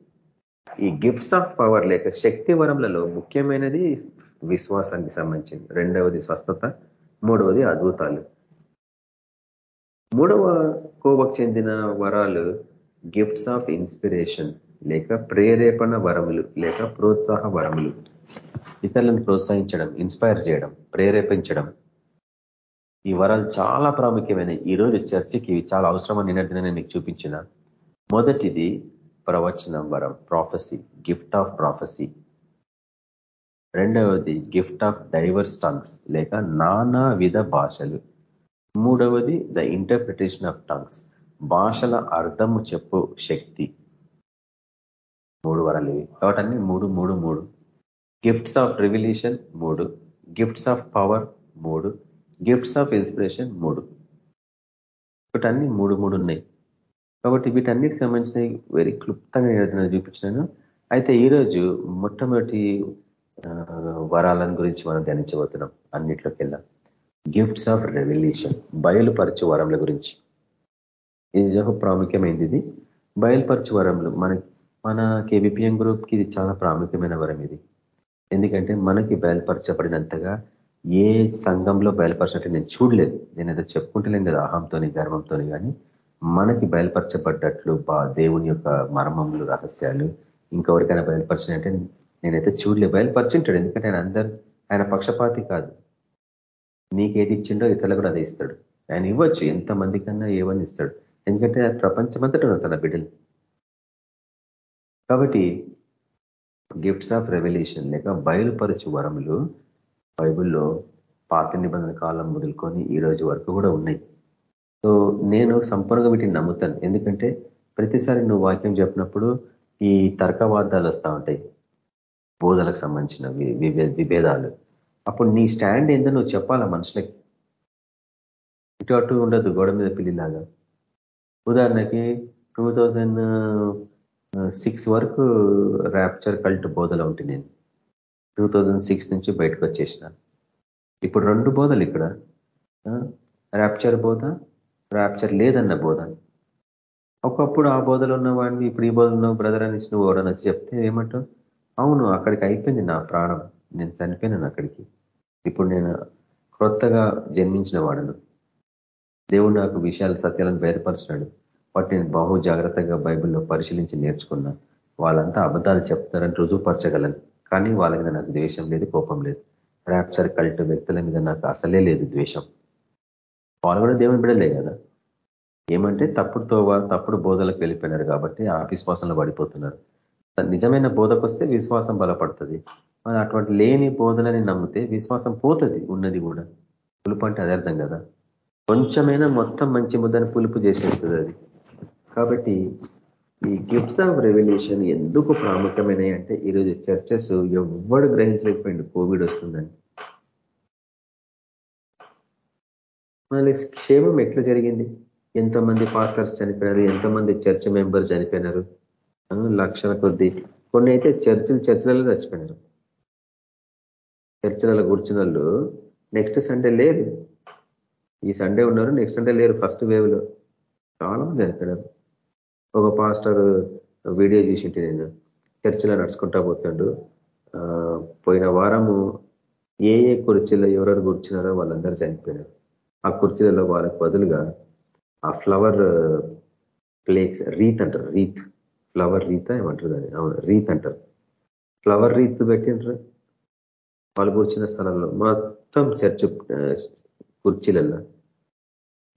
B: ఈ గిఫ్ట్స్ ఆఫ్ పవర్ లేక శక్తి వరములలో ముఖ్యమైనది విశ్వాసానికి సంబంధించింది. రెండవది స్వస్థత మూడవది అద్భుతాలు. మూడవ కోవకు చెందిన వరాలు గిఫ్ట్స్ ఆఫ్ ఇన్స్పిరేషన్ లేక ప్రేరేపణ వరములు లేక ప్రోత్సాహ వరములు. ఇతరులను ప్రోత్సహించడం ఇన్స్పైర్ చేయడం ప్రేరేపించడం. ఈ వరాలు చాలా ప్రాముఖ్యమైన. ఈరోజు చర్చకి చాలా అవసరమని నిన్నటినే మీకు చూపించిన మొదటిది ప్రవచనం వరం ప్రాఫెసీ గిఫ్ట్ ఆఫ్ ప్రాఫెసీ రెండవది గిఫ్ట్ ఆఫ్ డైవర్స్ టంగ్స్ లేక నానా విధ భాషలు. మూడవది ద ఇంటర్ప్రిటేషన్ ఆఫ్ టంగ్స్ భాషల అర్థము చెప్పు శక్తి. మూడు వరాలు ఇవి. కాబట్టి అన్ని మూడు మూడు మూడు. గిఫ్ట్స్ ఆఫ్ రివిలేషన్ మూడు. గిఫ్ట్స్ ఆఫ్ పవర్ మూడు. గిఫ్ట్స్ ఆఫ్ ఇన్స్పిరేషన్ మూడు. అన్ని మూడు మూడు ఉన్నాయి. కాబట్టి వీటన్నిటికి సంబంధించినవి వెరీ క్లుప్తంగా ఏదైనా చూపించినాను. అయితే ఈరోజు మొట్టమొదటి వరాలను గురించి మనం ధ్యానించబోతున్నాం. అన్నిట్లోకి వెళ్ళాం గిఫ్ట్స్ ఆఫ్ రెవల్యూషన్ బయలుపరచు వరంల గురించి. ఇది ఒక ప్రాముఖ్యమైనది ఇది. బయలుపరచు వరములు మన మన కేబిపిఎం గ్రూప్కి ఇది చాలా ప్రాముఖ్యమైన వరం ఇది. ఎందుకంటే మనకి బయలుపరచబడినంతగా ఏ సంఘంలో బయలుపరచినట్టు నేను చూడలేదు. నేను ఏదో చెప్పుకుంటలేను కదా అహంతోని గర్వంతో కానీ మనకి బయలుపరచబడ్డట్లు బా దేవుని యొక్క మర్మములు రహస్యాలు ఇంకెవరికైనా బయలుపరిచినట్టే నేనైతే చూడలే బయలుపరిచింటాడు ఎందుకంటే ఆయన అందరు ఆయన పక్షపాతి కాదు. నీకేది ఇచ్చిండో ఇతరులు కూడా అదే ఇస్తాడు. ఆయన ఇవ్వచ్చు ఎంతమంది కన్నా ఏవని ఇస్తాడు. ఎందుకంటే ప్రపంచమంతటా తన బిడ్డలు. కాబట్టి గిఫ్ట్స్ ఆఫ్ రెవల్యూషన్ లేక బయలుపరచు వరములు బైబుల్లో పాత నిబంధన కాలం మొదలుకొని ఈ రోజు వరకు కూడా ఉన్నాయి. సో నేను సంపూర్ణంగా వీటిని నమ్ముతాను. ఎందుకంటే ప్రతిసారి నువ్వు వాక్యం చెప్పినప్పుడు ఈ తర్కవాదాలు వస్తూ ఉంటాయి. బోధలకు సంబంధించిన విభేదాలు. అప్పుడు నీ స్టాండ్ ఏందో నువ్వు చెప్పాలా మనుషులకి? ఇటు అటు ఉండదు గోడ మీద పిల్లిలాగా. ఉదాహరణకి టూ థౌజండ్ సిక్స్ వరకు ర్యాప్చర్ కల్ట్ బోధలు ఉంటే నేను టూ థౌజండ్ సిక్స్ నుంచి బయటకు వచ్చేసిన. ఇప్పుడు రెండు బోధలు ఇక్కడ. ర్యాప్చర్ బోధ ర్యాప్చర్ లేదన్న బోధ. ఒకప్పుడు ఆ బోధలు ఉన్న వాడిని ఇప్పుడు ఈ బోధలు ఉన్న బ్రదర్ అని నువ్వు ఎవడన్నా చెప్తే ఏమంటావు? అవును అక్కడికి అయిపోయింది నా ప్రాణం. నేను చనిపోయినాను అక్కడికి. ఇప్పుడు నేను క్రొత్తగా జన్మించిన వాడను. దేవుడు నాకు విషయాలు సత్యాలను బయటపరిచినాడు వాటిని బహు జాగ్రత్తగా బైబిల్లో పరిశీలించి నేర్చుకున్నా వాళ్ళంతా అబద్ధాలు చెప్తారని రుజువుపరచగలను. కానీ వాళ్ళ మీద నాకు ద్వేషం లేదు కోపం లేదు. ర్యాప్చర్ కల్ట్ వ్యక్తుల మీద నాకు అసలే లేదు ద్వేషం. వాళ్ళు కూడా దేవుని బిడలే కదా? ఏమంటే తప్పుడు తోవ తప్పుడు బోధలకు వెళ్ళిపోయినారు కాబట్టి ఆ విశ్వాసంలో పడిపోతున్నారు. నిజమైన బోధకు వస్తే విశ్వాసం బలపడుతుంది. మరి అటువంటి లేని బోధలని నమ్మితే విశ్వాసం పోతుంది ఉన్నది కూడా. పులుపు అంటే అదే అర్థం కదా? కొంచెమైనా మొత్తం మంచి ముద్దని పులుపు చేసేస్తుంది అది. కాబట్టి ఈ గిఫ్ట్స్ ఆఫ్ రెవల్యూషన్ ఎందుకు ప్రాముఖ్యమైనవి అంటే ఈరోజు చర్చెస్ ఎవ్వడు గ్రహించలేకపోయింది కోవిడ్ వస్తుందని. మళ్ళీ క్షేమం ఎట్లా జరిగింది? ఎంతమంది పాస్టర్స్ చనిపోయినారు? ఎంతమంది చర్చ్ మెంబర్స్ చనిపోయినారు? లక్షల కొద్ది. కొన్ని అయితే చర్చిలు చర్చలలో చచ్చిపోయినారు. చర్చలలో కూర్చున్న వాళ్ళు నెక్స్ట్ సండే లేదు ఈ సండే ఉన్నారు నెక్స్ట్ సండే లేరు ఫస్ట్ వేవ్లో చాలా మంది చనిపోయినారు. ఒక పాస్టర్ వీడియో చూసింటే నేను. చర్చిలో నడుచుకుంటా పోతాడు. పోయిన వారము ఏ ఏ కుర్చీలో ఎవరెవరు కూర్చున్నారో వాళ్ళందరూ చనిపోయినారు. ఆ కుర్చీలలో వాళ్ళకి బదులుగా ఆ ఫ్లవర్ ప్లేక్స్ రీత్ అంటారు. రీత్. ఫ్లవర్ రీత్ ఏమంటారు దాన్ని? అవును రీత్ అంటారు. ఫ్లవర్ రీత్ పెట్టిండ్రు. వాళ్ళు కూర్చున్న స్థలంలో మొత్తం చర్చ్ కుర్చీలలో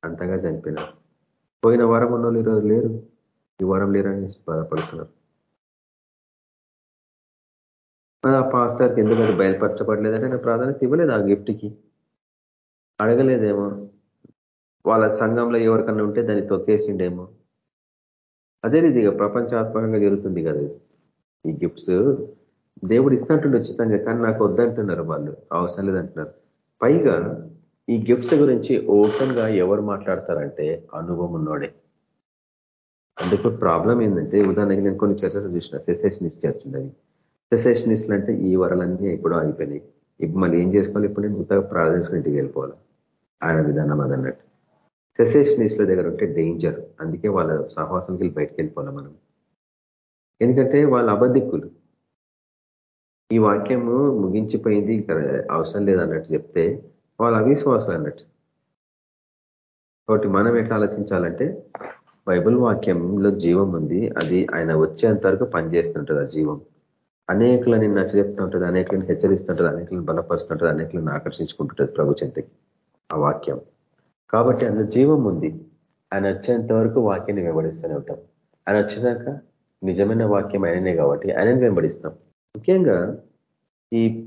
B: అంతగా చనిపోయినారు. పోయిన వారం ఉన్న వాళ్ళు ఈరోజు లేరు. ఈ వరం లేరని బాధపడుతున్నారు ఆ పాస్టర్కి ఎందుకంటే బయలుపరచబడలేదంటే నేను ప్రాధాన్యత ఇవ్వలేదు ఆ గిఫ్ట్కి. అడగలేదేమో. వాళ్ళ సంఘంలో ఎవరికన్నా ఉంటే దాన్ని తొక్కేసిండేమో. అదే రీతిగా ప్రపంచాత్మకంగా జరుగుతుంది కదా ఈ గిఫ్ట్స్ దేవుడు ఇస్తున్నట్టుండి ఉచితంగా కానీ నాకు వద్దంటున్నారు వాళ్ళు. అవసరం లేదంటున్నారు. పైగా ఈ గిఫ్ట్స్ గురించి ఓపెన్గా ఎవరు మాట్లాడతారంటే అనుభవం ఉన్నోడే. అందుకు ప్రాబ్లం ఏంటంటే ఉదాహరణకి నేను కొన్ని చర్చలు చూసిన సెసేషనిస్ట్ చర్చ అవి సెసేషనిస్ట్లు అంటే ఈ వరలన్నీ ఇప్పుడు అయిపోయినాయి. ఇప్పుడు మళ్ళీ ఏం చేసుకోవాలి? ఇప్పుడు నేను కొత్తగా ప్రార్థించుకుని వెళ్ళిపోవాలి. ఆయన విధానం అదన్నట్టు. సెసెషనిస్ట్ల దగ్గర ఉంటే డేంజర్ అందుకే వాళ్ళ సహవాసానికి వెళ్ళి బయటకు వెళ్ళిపోవాలి మనం. ఎందుకంటే వాళ్ళ అబద్ధిక్కులు. ఈ వాక్యము ముగించిపోయింది అవసరం లేదన్నట్టు చెప్తే వాళ్ళ అవిశ్వాసాలు అన్నట్టు. కాబట్టి మనం ఎట్లా ఆలోచించాలంటే బైబుల్ వాక్యంలో జీవం ఉంది. అది ఆయన వచ్చేంత వరకు పనిచేస్తుంటుంది ఆ జీవం. అనేకులని నచ్చ చెప్తుంటుంది అనేకులను హెచ్చరిస్తుంటుంది అనేకులను బలపరుస్తుంటుంది అనేకులను ఆకర్షించుకుంటుంటుంది ప్రభు చెంతకి ఆ వాక్యం. కాబట్టి అందులో జీవం ఉంది. ఆయన వచ్చేంత వరకు వాక్యాన్ని వెంబడిస్తూనే ఉంటాం. ఆయన వచ్చినాక నిజమైన వాక్యం ఆయననే కాబట్టి ఆయనని వెంబడిస్తాం. ముఖ్యంగా ఈ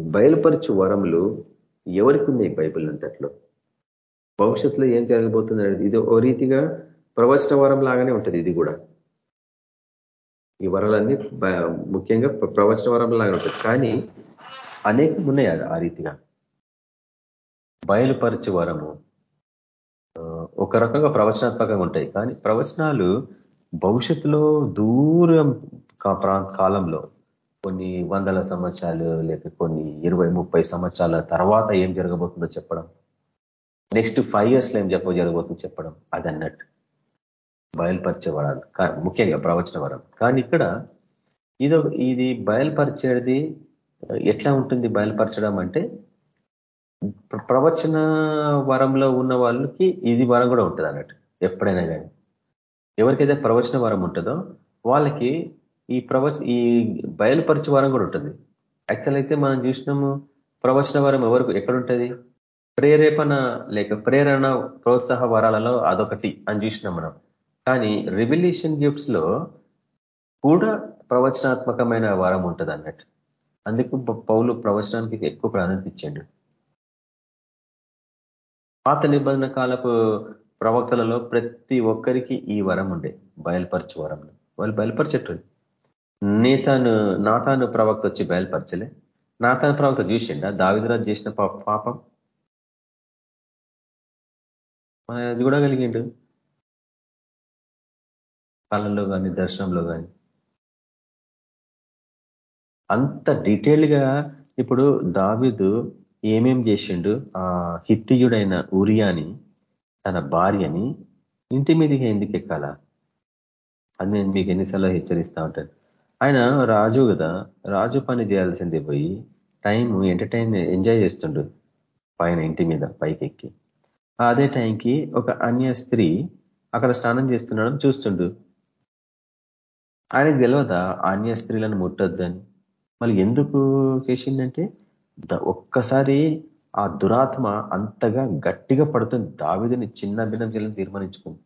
B: బయలుపరచు వరములు ఎవరికి ఉన్నాయి బైబిల్ అంతట్లో? భవిష్యత్తులో ఏం జరగబోతుంది అనేది ఇది ఓ రీతిగా ప్రవచన వరం లాగానే ఉంటుంది ఇది కూడా. ఈ వరాలన్నీ ముఖ్యంగా ప్రవచన వరం లాగా ఉంటుంది. కానీ అనేకం ఉన్నాయి ఆ రీతిగా. బయలుపరిచి వరము ఒక రకంగా ప్రవచనాత్మకంగా ఉంటాయి. కానీ ప్రవచనాలు భవిష్యత్తులో దూరం కాలంలో కొన్ని వందల సంవత్సరాలు లేక కొన్ని ఇరవై ముప్పై సంవత్సరాల తర్వాత ఏం జరగబోతుందో చెప్పడం నెక్స్ట్ ఫైవ్ ఇయర్స్లో ఏం చెప్ప జరగబోతుందో చెప్పడం అది అన్నట్టు బయలుపరిచే వరాలు ముఖ్యంగా ప్రవచన వరం. కానీ ఇక్కడ ఇది ఇది బయలుపరిచేది ఎట్లా ఉంటుంది బయలుపరచడం అంటే ప్రవచన వరంలో ఉన్న వాళ్ళకి ఇది వరం కూడా ఉంటుంది అన్నట్టు ఎప్పుడైనా కానీ ఎవరికైతే ప్రవచన వరం ఉంటుందో వాళ్ళకి ఈ ప్రవచ ఈ బయలుపరిచే వరం కూడా ఉంటుంది. యాక్చువల్ అయితే మనం చూసినాము ప్రవచన వరం ఎవరికి ఎక్కడుంటుంది? ప్రేరేపణ లేక ప్రేరణ ప్రోత్సాహ వరాలలో అదొకటి అని చూసినాం మనం. కానీ రివిలేషన్ గిఫ్ట్స్లో కూడా ప్రవచనాత్మకమైన వరం ఉంటుంది అన్నట్టు. అందుకు పౌలు ప్రవచనానికి ఎక్కువ ప్రాధాన్యత ఇచ్చాడు. పాత నిబంధన కాలపు ప్రవక్తలలో ప్రతి ఒక్కరికి ఈ వరం ఉండే బయలుపరచు వరం. వాళ్ళు బయలుపరచట్టు నేతాను నాతాను ప్రవక్త వచ్చి బయలుపరచలే. నాతాను ప్రవక్త చూసిండ? దావిదరాజు చేసిన పాపం. అది కూడా కలిగిండు. కళల్లో కానీ దర్శనంలో కానీ అంత డీటెయిల్గా ఇప్పుడు దావిదు ఏమేం చేసిండు? ఆ హిత్తియుడైన ఉరియాని తన భార్యని ఇంటి మీదకి ఎందుకు ఎక్కాల? అది నేను మీకు ఎన్నిసార్లు హెచ్చరిస్తా ఉంటాను. ఆయన రాజు కదా రాజు పని చేయాల్సిందే పోయి టైం ఎంటర్టైన్ ఎంజాయ్ చేస్తుండు పైన ఇంటి మీద పైకి ఎక్కి అదే టైంకి ఒక అన్య స్త్రీ అక్కడ స్నానం చేస్తున్నాడని చూస్తుండు. ఆయనకు తెలియదా అన్య స్త్రీలను ముట్టొద్దని? మళ్ళీ ఎందుకు చేసిందంటే ఒక్కసారి ఆ దురాత్మ అంతగా గట్టిగా పడుతుంది. దావిదని చిన్న భిన్నం చేయాలని తీర్మానించుకుంది.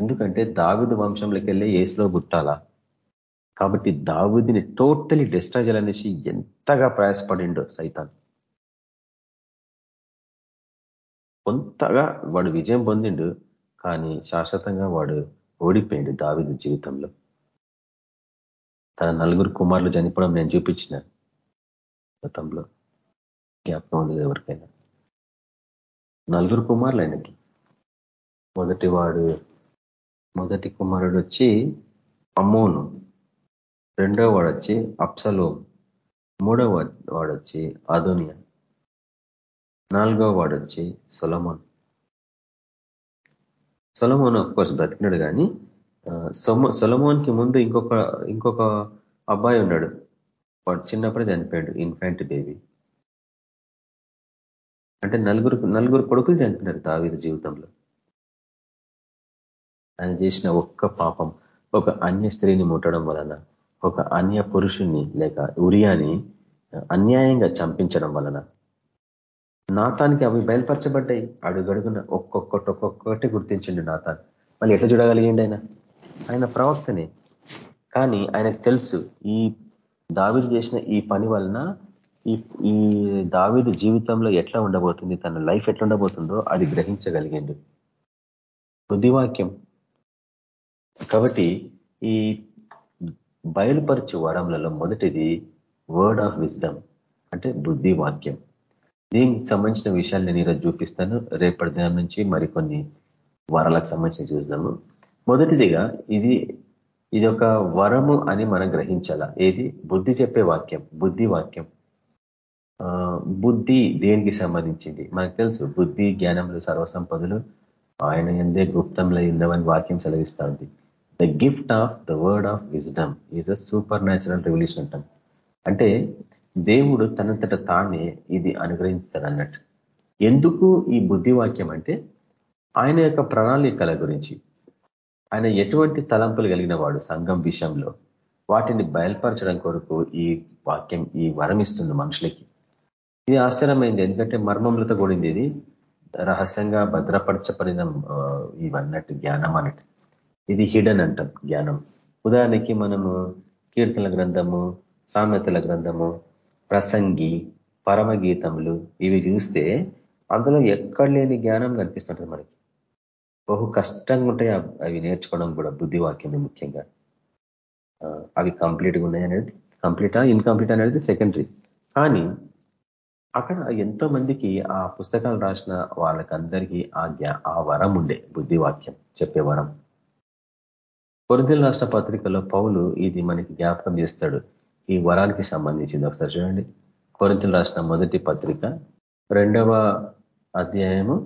B: ఎందుకంటే దావిదు వంశంలోకి వెళ్ళి ఏసులో పుట్టాలా? కాబట్టి దావుదిని టోటలీ డిస్ట్రాయ్ చేయాలనేసి ఎంతగా ప్రయాసపడిండో సైతాన్. కొంతగా వాడు విజయం పొందిండు కానీ శాశ్వతంగా వాడు ఓడిపోయిండు దావిదు జీవితంలో. తన నలుగురు కుమారులు చనిపోవడం నేను చూపించిన గతంలో. జ్ఞాపకం ఉంది ఎవరికైనా. నలుగురు కుమారులు ఆయనకి. మొదటి వాడు మొదటి కుమారుడు వచ్చి అమ్మోను. రెండో వాడు వచ్చి అప్సలోం మూడవ వాడు వచ్చి అదోనియా. నాలుగో వాడు వచ్చి సొలమోన్. సొలమోన్ కోర్స్ బ్రతికినాడు కానీ సొలమోన్కి ముందు ఇంకొక ఇంకొక అబ్బాయి ఉన్నాడు. వాడు చిన్నప్పుడే చనిపోయాడు ఇన్ఫాంట్ బేబీ. అంటే నలుగురు నలుగురు కొడుకులు చనిపోయినారు దావీదు జీవితంలో. ఆయన చేసిన ఒక్క పాపం ఒక అన్య స్త్రీని ముట్టడం వలన ఒక అన్య పురుషుణ్ణి లేక ఉరియాని అన్యాయంగా చంపించడం వలన నాతానికి అవి బయలుపరచబడ్డాయి. అడుగడుగున ఒక్కొక్కటి ఒక్కొక్కటి గుర్తించండి నాతాన్. మళ్ళీ ఎట్లా చూడగలిగిండి ఆయన? ఆయన ప్రవక్తనే. కానీ ఆయనకు తెలుసు ఈ దావిడు చేసిన ఈ పని వలన ఈ ఈ దావిదు జీవితంలో ఎట్లా ఉండబోతుంది తన లైఫ్ ఎట్లా ఉండబోతుందో అది గ్రహించగలిగిండు. బుద్ధివాక్యం. కాబట్టి ఈ బయలుపరచు వరంలలో మొదటిది వర్డ్ ఆఫ్ విజ్డమ్ అంటే బుద్ధి వాక్యం దీనికి సంబంధించిన విషయాలు నేను ఈరోజు చూపిస్తాను. రేపటి దినం నుంచి మరికొన్ని వరాలకు సంబంధించి చూద్దాము మొదటిదిగా ఇది ఇది ఒక వరము అని మనం గ్రహించాల. ఏది? బుద్ధి చెప్పే వాక్యం బుద్ధి వాక్యం. బుద్ధి దేనికి సంబంధించింది? మనకు తెలుసు బుద్ధి జ్ఞానములు సర్వసంపదలు ఆయన ఎందే గుప్తంలో ఉందామని వాక్యం సెలవిస్తా ఉంది. The gift of the word of wisdom is a supernatural revolution అంటాం. అంటే దేవుడు తనంతట తానే ఇది అనుగ్రహిస్తాడు అన్నట్టు ఎందుకు ఈ బుద్ధి వాక్యం అంటే ఆయన యొక్క ప్రణాళికల గురించి. ఆయన ఎటువంటి తలంపులు కలిగిన వాడు సంఘం విషయంలో? వాటిని బయలుపరచడం కొరకు ఈ వాక్యం ఈ వరం ఇస్తుంది మనుషులకి. ఇది ఆశ్చర్యమైంది. ఎందుకంటే మర్మములతో కూడింది ఇది. రహస్యంగా భద్రపరచబడిన ఇవన్నట్టు జ్ఞానం అన్నట్టు. ఇది హిడన్ అంటాం జ్ఞానం. ఉదాహరణకి మనము కీర్తనల గ్రంథము సామెతల గ్రంథము ప్రసంగి పరమగీతములు ఇవి చూస్తే అందులో ఎక్కడ లేని జ్ఞానం కనిపిస్తుంటుంది మనకి. బహు కష్టంగా ఉంటాయి అవి నేర్చుకోవడం కూడా బుద్ధివాక్యం ముఖ్యంగా. అవి కంప్లీట్గా ఉన్నాయి అనేది కంప్లీటా ఇన్కంప్లీట్ అనేది సెకండరీ. కానీ అక్కడ ఎంతో మందికి ఆ పుస్తకాలు రాసిన వాళ్ళకందరికీ ఆ ఆ వరం ఉండే బుద్ధివాక్యం చెప్పే వరం. కొరింతల రాష్ట్ర పత్రికలో పౌలు ఇది మనకి జ్ఞాపకం చేస్తాడు. ఈ వరానికి సంబంధించింది ఒకసారి చూడండి. కొరింతలు రాసిన మొదటి పత్రిక రెండవ అధ్యాయము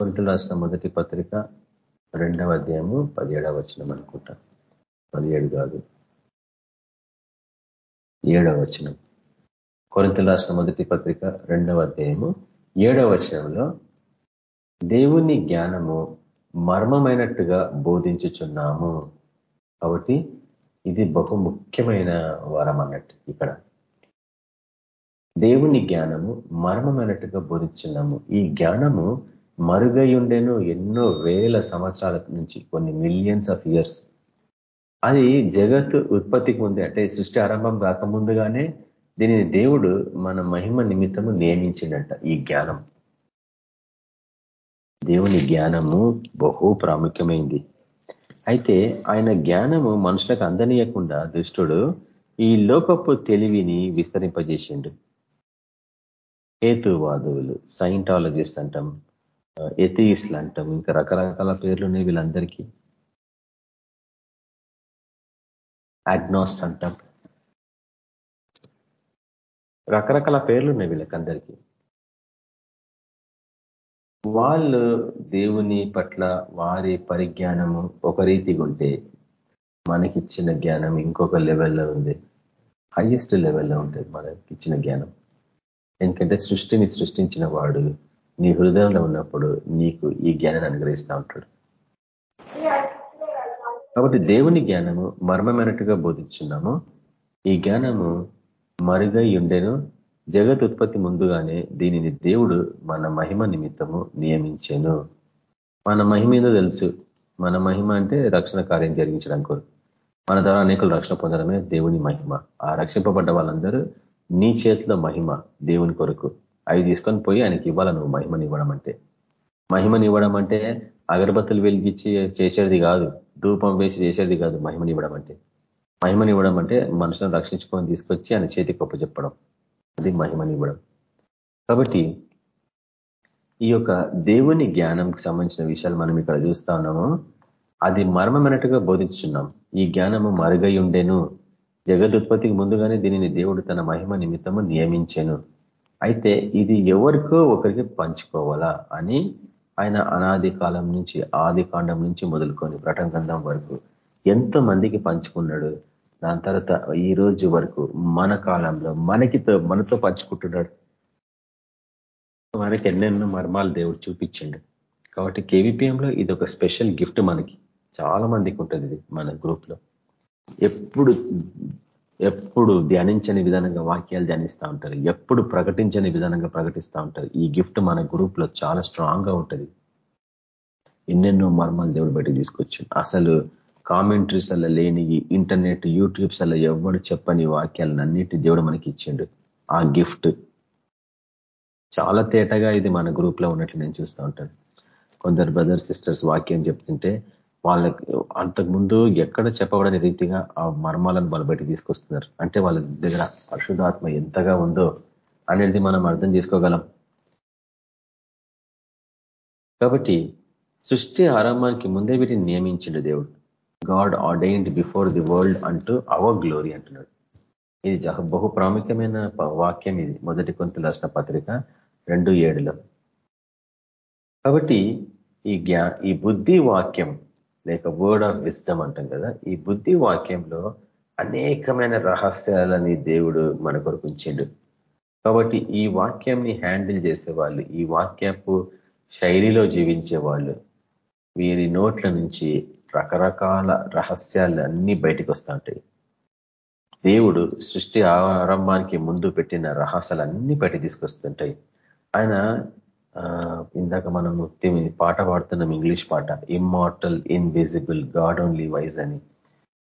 B: కొరింతలు రాసిన మొదటి పత్రిక రెండవ అధ్యాయము పదిహేడవ వచనం అనుకుంటా. పదిహేడు కాదు. ఏడవ వచనం. కొరింతలు రాసిన మొదటి పత్రిక రెండవ అధ్యాయము ఏడవ వచనంలో దేవుని జ్ఞానము మర్మమైనట్టుగా బోధించుచున్నాము. కాబట్టి ఇది బహు ముఖ్యమైన వరం అన్నట్టు ఇక్కడ. దేవుని జ్ఞానము మర్మమైనట్టుగా బోధించున్నాము ఈ జ్ఞానము మరుగై ఉండేను ఎన్నో వేల సంవత్సరాల నుంచి కొన్ని మిలియన్స్ ఆఫ్ ఇయర్స్ అది జగత్ ఉత్పత్తికి ముందే అంటే సృష్టి ఆరంభం కాకముందుగానే దీనిని దేవుడు మన మహిమ నిమిత్తము నియమించిండట ఈ జ్ఞానం. దేవుని జ్ఞానము బహు ప్రాముఖ్యమైంది. అయితే ఆయన జ్ఞానము మనుషులకు అందనీయకుండా దుష్టుడు ఈ లోకపు తెలివిని విస్తరింపజేసిండు. హేతువాదువులు సైంటాలజిస్ట్ అంటాం. ఎథియిస్ట్లు అంటాం ఇంకా రకరకాల పేర్లు ఉన్నాయి వీళ్ళందరికీ. అగ్నాస్ట్ అంటాం రకరకాల పేర్లు ఉన్నాయి వీళ్ళకందరికీ. వాళ్ళు దేవుని పట్ల వారి పరిజ్ఞానము ఒక రీతిగా ఉంటే మనకిచ్చిన జ్ఞానం ఇంకొక లెవెల్లో ఉంది. హైయెస్ట్ లెవెల్లో ఉంటుంది మనకి ఇచ్చిన జ్ఞానం. ఎందుకంటే సృష్టిని సృష్టించిన వాడు నీ హృదయంలో ఉన్నప్పుడు నీకు ఈ జ్ఞానాన్ని అనుగ్రహిస్తూ ఉంటాడు. కాబట్టి దేవుని జ్ఞానము మర్మమైనట్టుగా బోధించున్నాము ఈ జ్ఞానము మరుగై ఉండేను. జగత్ ఉత్పత్తి ముందుగానే దీనిని దేవుడు మన మహిమ నిమిత్తము నియమించాను. మన మహిమ ఏదో తెలుసు. మన మహిమ అంటే రక్షణ కార్యం జరిగించడం కొరకు. మన ద్వారా అనేకులు రక్షణ పొందడమే దేవుని మహిమ. ఆ రక్షింపబడ్డ వాళ్ళందరూ నీ చేతిలో మహిమ దేవుని కొరకు. అవి తీసుకొని పోయి ఆయనకి ఇవ్వాల నువ్వు మహిమని ఇవ్వడం అంటే? మహిమని ఇవ్వడం అంటే అగరబత్తులు వెలిగించి చేసేది కాదు ధూపం వేసి చేసేది కాదు మహిమని ఇవ్వడం అంటే. మహిమని ఇవ్వడం అంటే మనుషులను రక్షించుకొని తీసుకొచ్చి ఆయన చేతి గొప్ప చెప్పడం. అది మహిమని ఇవ్వడం. కాబట్టి ఈ యొక్క దేవుని జ్ఞానంకి సంబంధించిన విషయాలు మనం ఇక్కడ చూస్తా ఉన్నాము. అది మర్మమైనట్టుగా బోధించున్నాం ఈ జ్ఞానము మరుగై ఉండేను. జగదుత్పత్తికి ముందుగానే దీనిని దేవుడు తన మహిమ నిమిత్తము నియమించాను. అయితే ఇది ఎవరికో ఒకరికి పంచుకోవాలా అని ఆయన అనాది కాలం నుంచి ఆది కాండం నుంచి మొదలుకొని ప్రటంగంధం వరకు ఎంతో మందికి పంచుకున్నాడు? దాని తర్వాత ఈ రోజు వరకు మన కాలంలో మనకితో మనతో పంచుకుంటున్నాడు. మనకి ఎన్నెన్నో మర్మాలు దేవుడు చూపించండు. కాబట్టి కేవీపీఎంలో ఇది ఒక స్పెషల్ గిఫ్ట్ మనకి. చాలా మందికి ఉంటుంది ఇది మన గ్రూప్లో ఎప్పుడు ఎప్పుడు ధ్యానించని విధానంగా వాక్యాలు ధ్యానిస్తూ ఉంటారు. ఎప్పుడు ప్రకటించని విధానంగా ప్రకటిస్తూ ఉంటారు. ఈ గిఫ్ట్ మన గ్రూప్లో చాలా స్ట్రాంగ్గా ఉంటుంది. ఎన్నెన్నో మర్మాలు దేవుడు బయటకు తీసుకొచ్చు అసలు కామెంటరీస్ అలా లేని ఇంటర్నెట్ యూట్యూబ్స్ అలా ఎవరు చెప్పని వాక్యాలను అన్నిటి దేవుడు మనకి ఇచ్చిండు. ఆ గిఫ్ట్. చాలా తేటగా ఇది మన గ్రూప్లో ఉన్నట్లు నేను చూస్తూ ఉంటాను. కొందరు బ్రదర్ సిస్టర్స్ వాక్యం చెప్తుంటే వాళ్ళకి అంతకుముందు ఎక్కడ చెప్పబడని రీతిగా ఆ మర్మాలను వాళ్ళు తీసుకొస్తున్నారు. అంటే వాళ్ళ దగ్గర పరిశుధాత్మ ఎంతగా ఉందో అనేది మనం అర్థం చేసుకోగలం. కాబట్టి సృష్టి ఆరంభానికి ముందే వీటిని నియమించిండు దేవుడు. God ordained before the world అంటూ అవర్ గ్లోరీ అంటున్నాడు. ఇది బహు ప్రాముఖ్యమైన వాక్యం ఇది. మొదటి కొంత రాసిన పత్రిక రెండు ఏడులో. కాబట్టి ఈ జ్ఞా ఈ బుద్ధి వాక్యం లేక వర్డ్ ఆఫ్ విజ్డమ్ అంటాం కదా ఈ బుద్ధి వాక్యంలో అనేకమైన రహస్యాలని దేవుడు మన కొరకు ఉంచిండు. కాబట్టి ఈ వాక్యంని హ్యాండిల్ చేసే వాళ్ళు ఈ వాక్యపు శైలిలో జీవించే వాళ్ళు వీరి నోట్ల నుంచి రకరకాల రహస్యాలు అన్నీ బయటకు వస్తూ ఉంటాయి. దేవుడు సృష్టి ఆరంభానికి ముందు పెట్టిన రహస్యాలన్నీ బయట తీసుకొస్తుంటాయి. ఆయన ఇందాక మనం పాట పాడుతున్నాం ఇంగ్లీష్ పాట immortal invisible God only wise అని.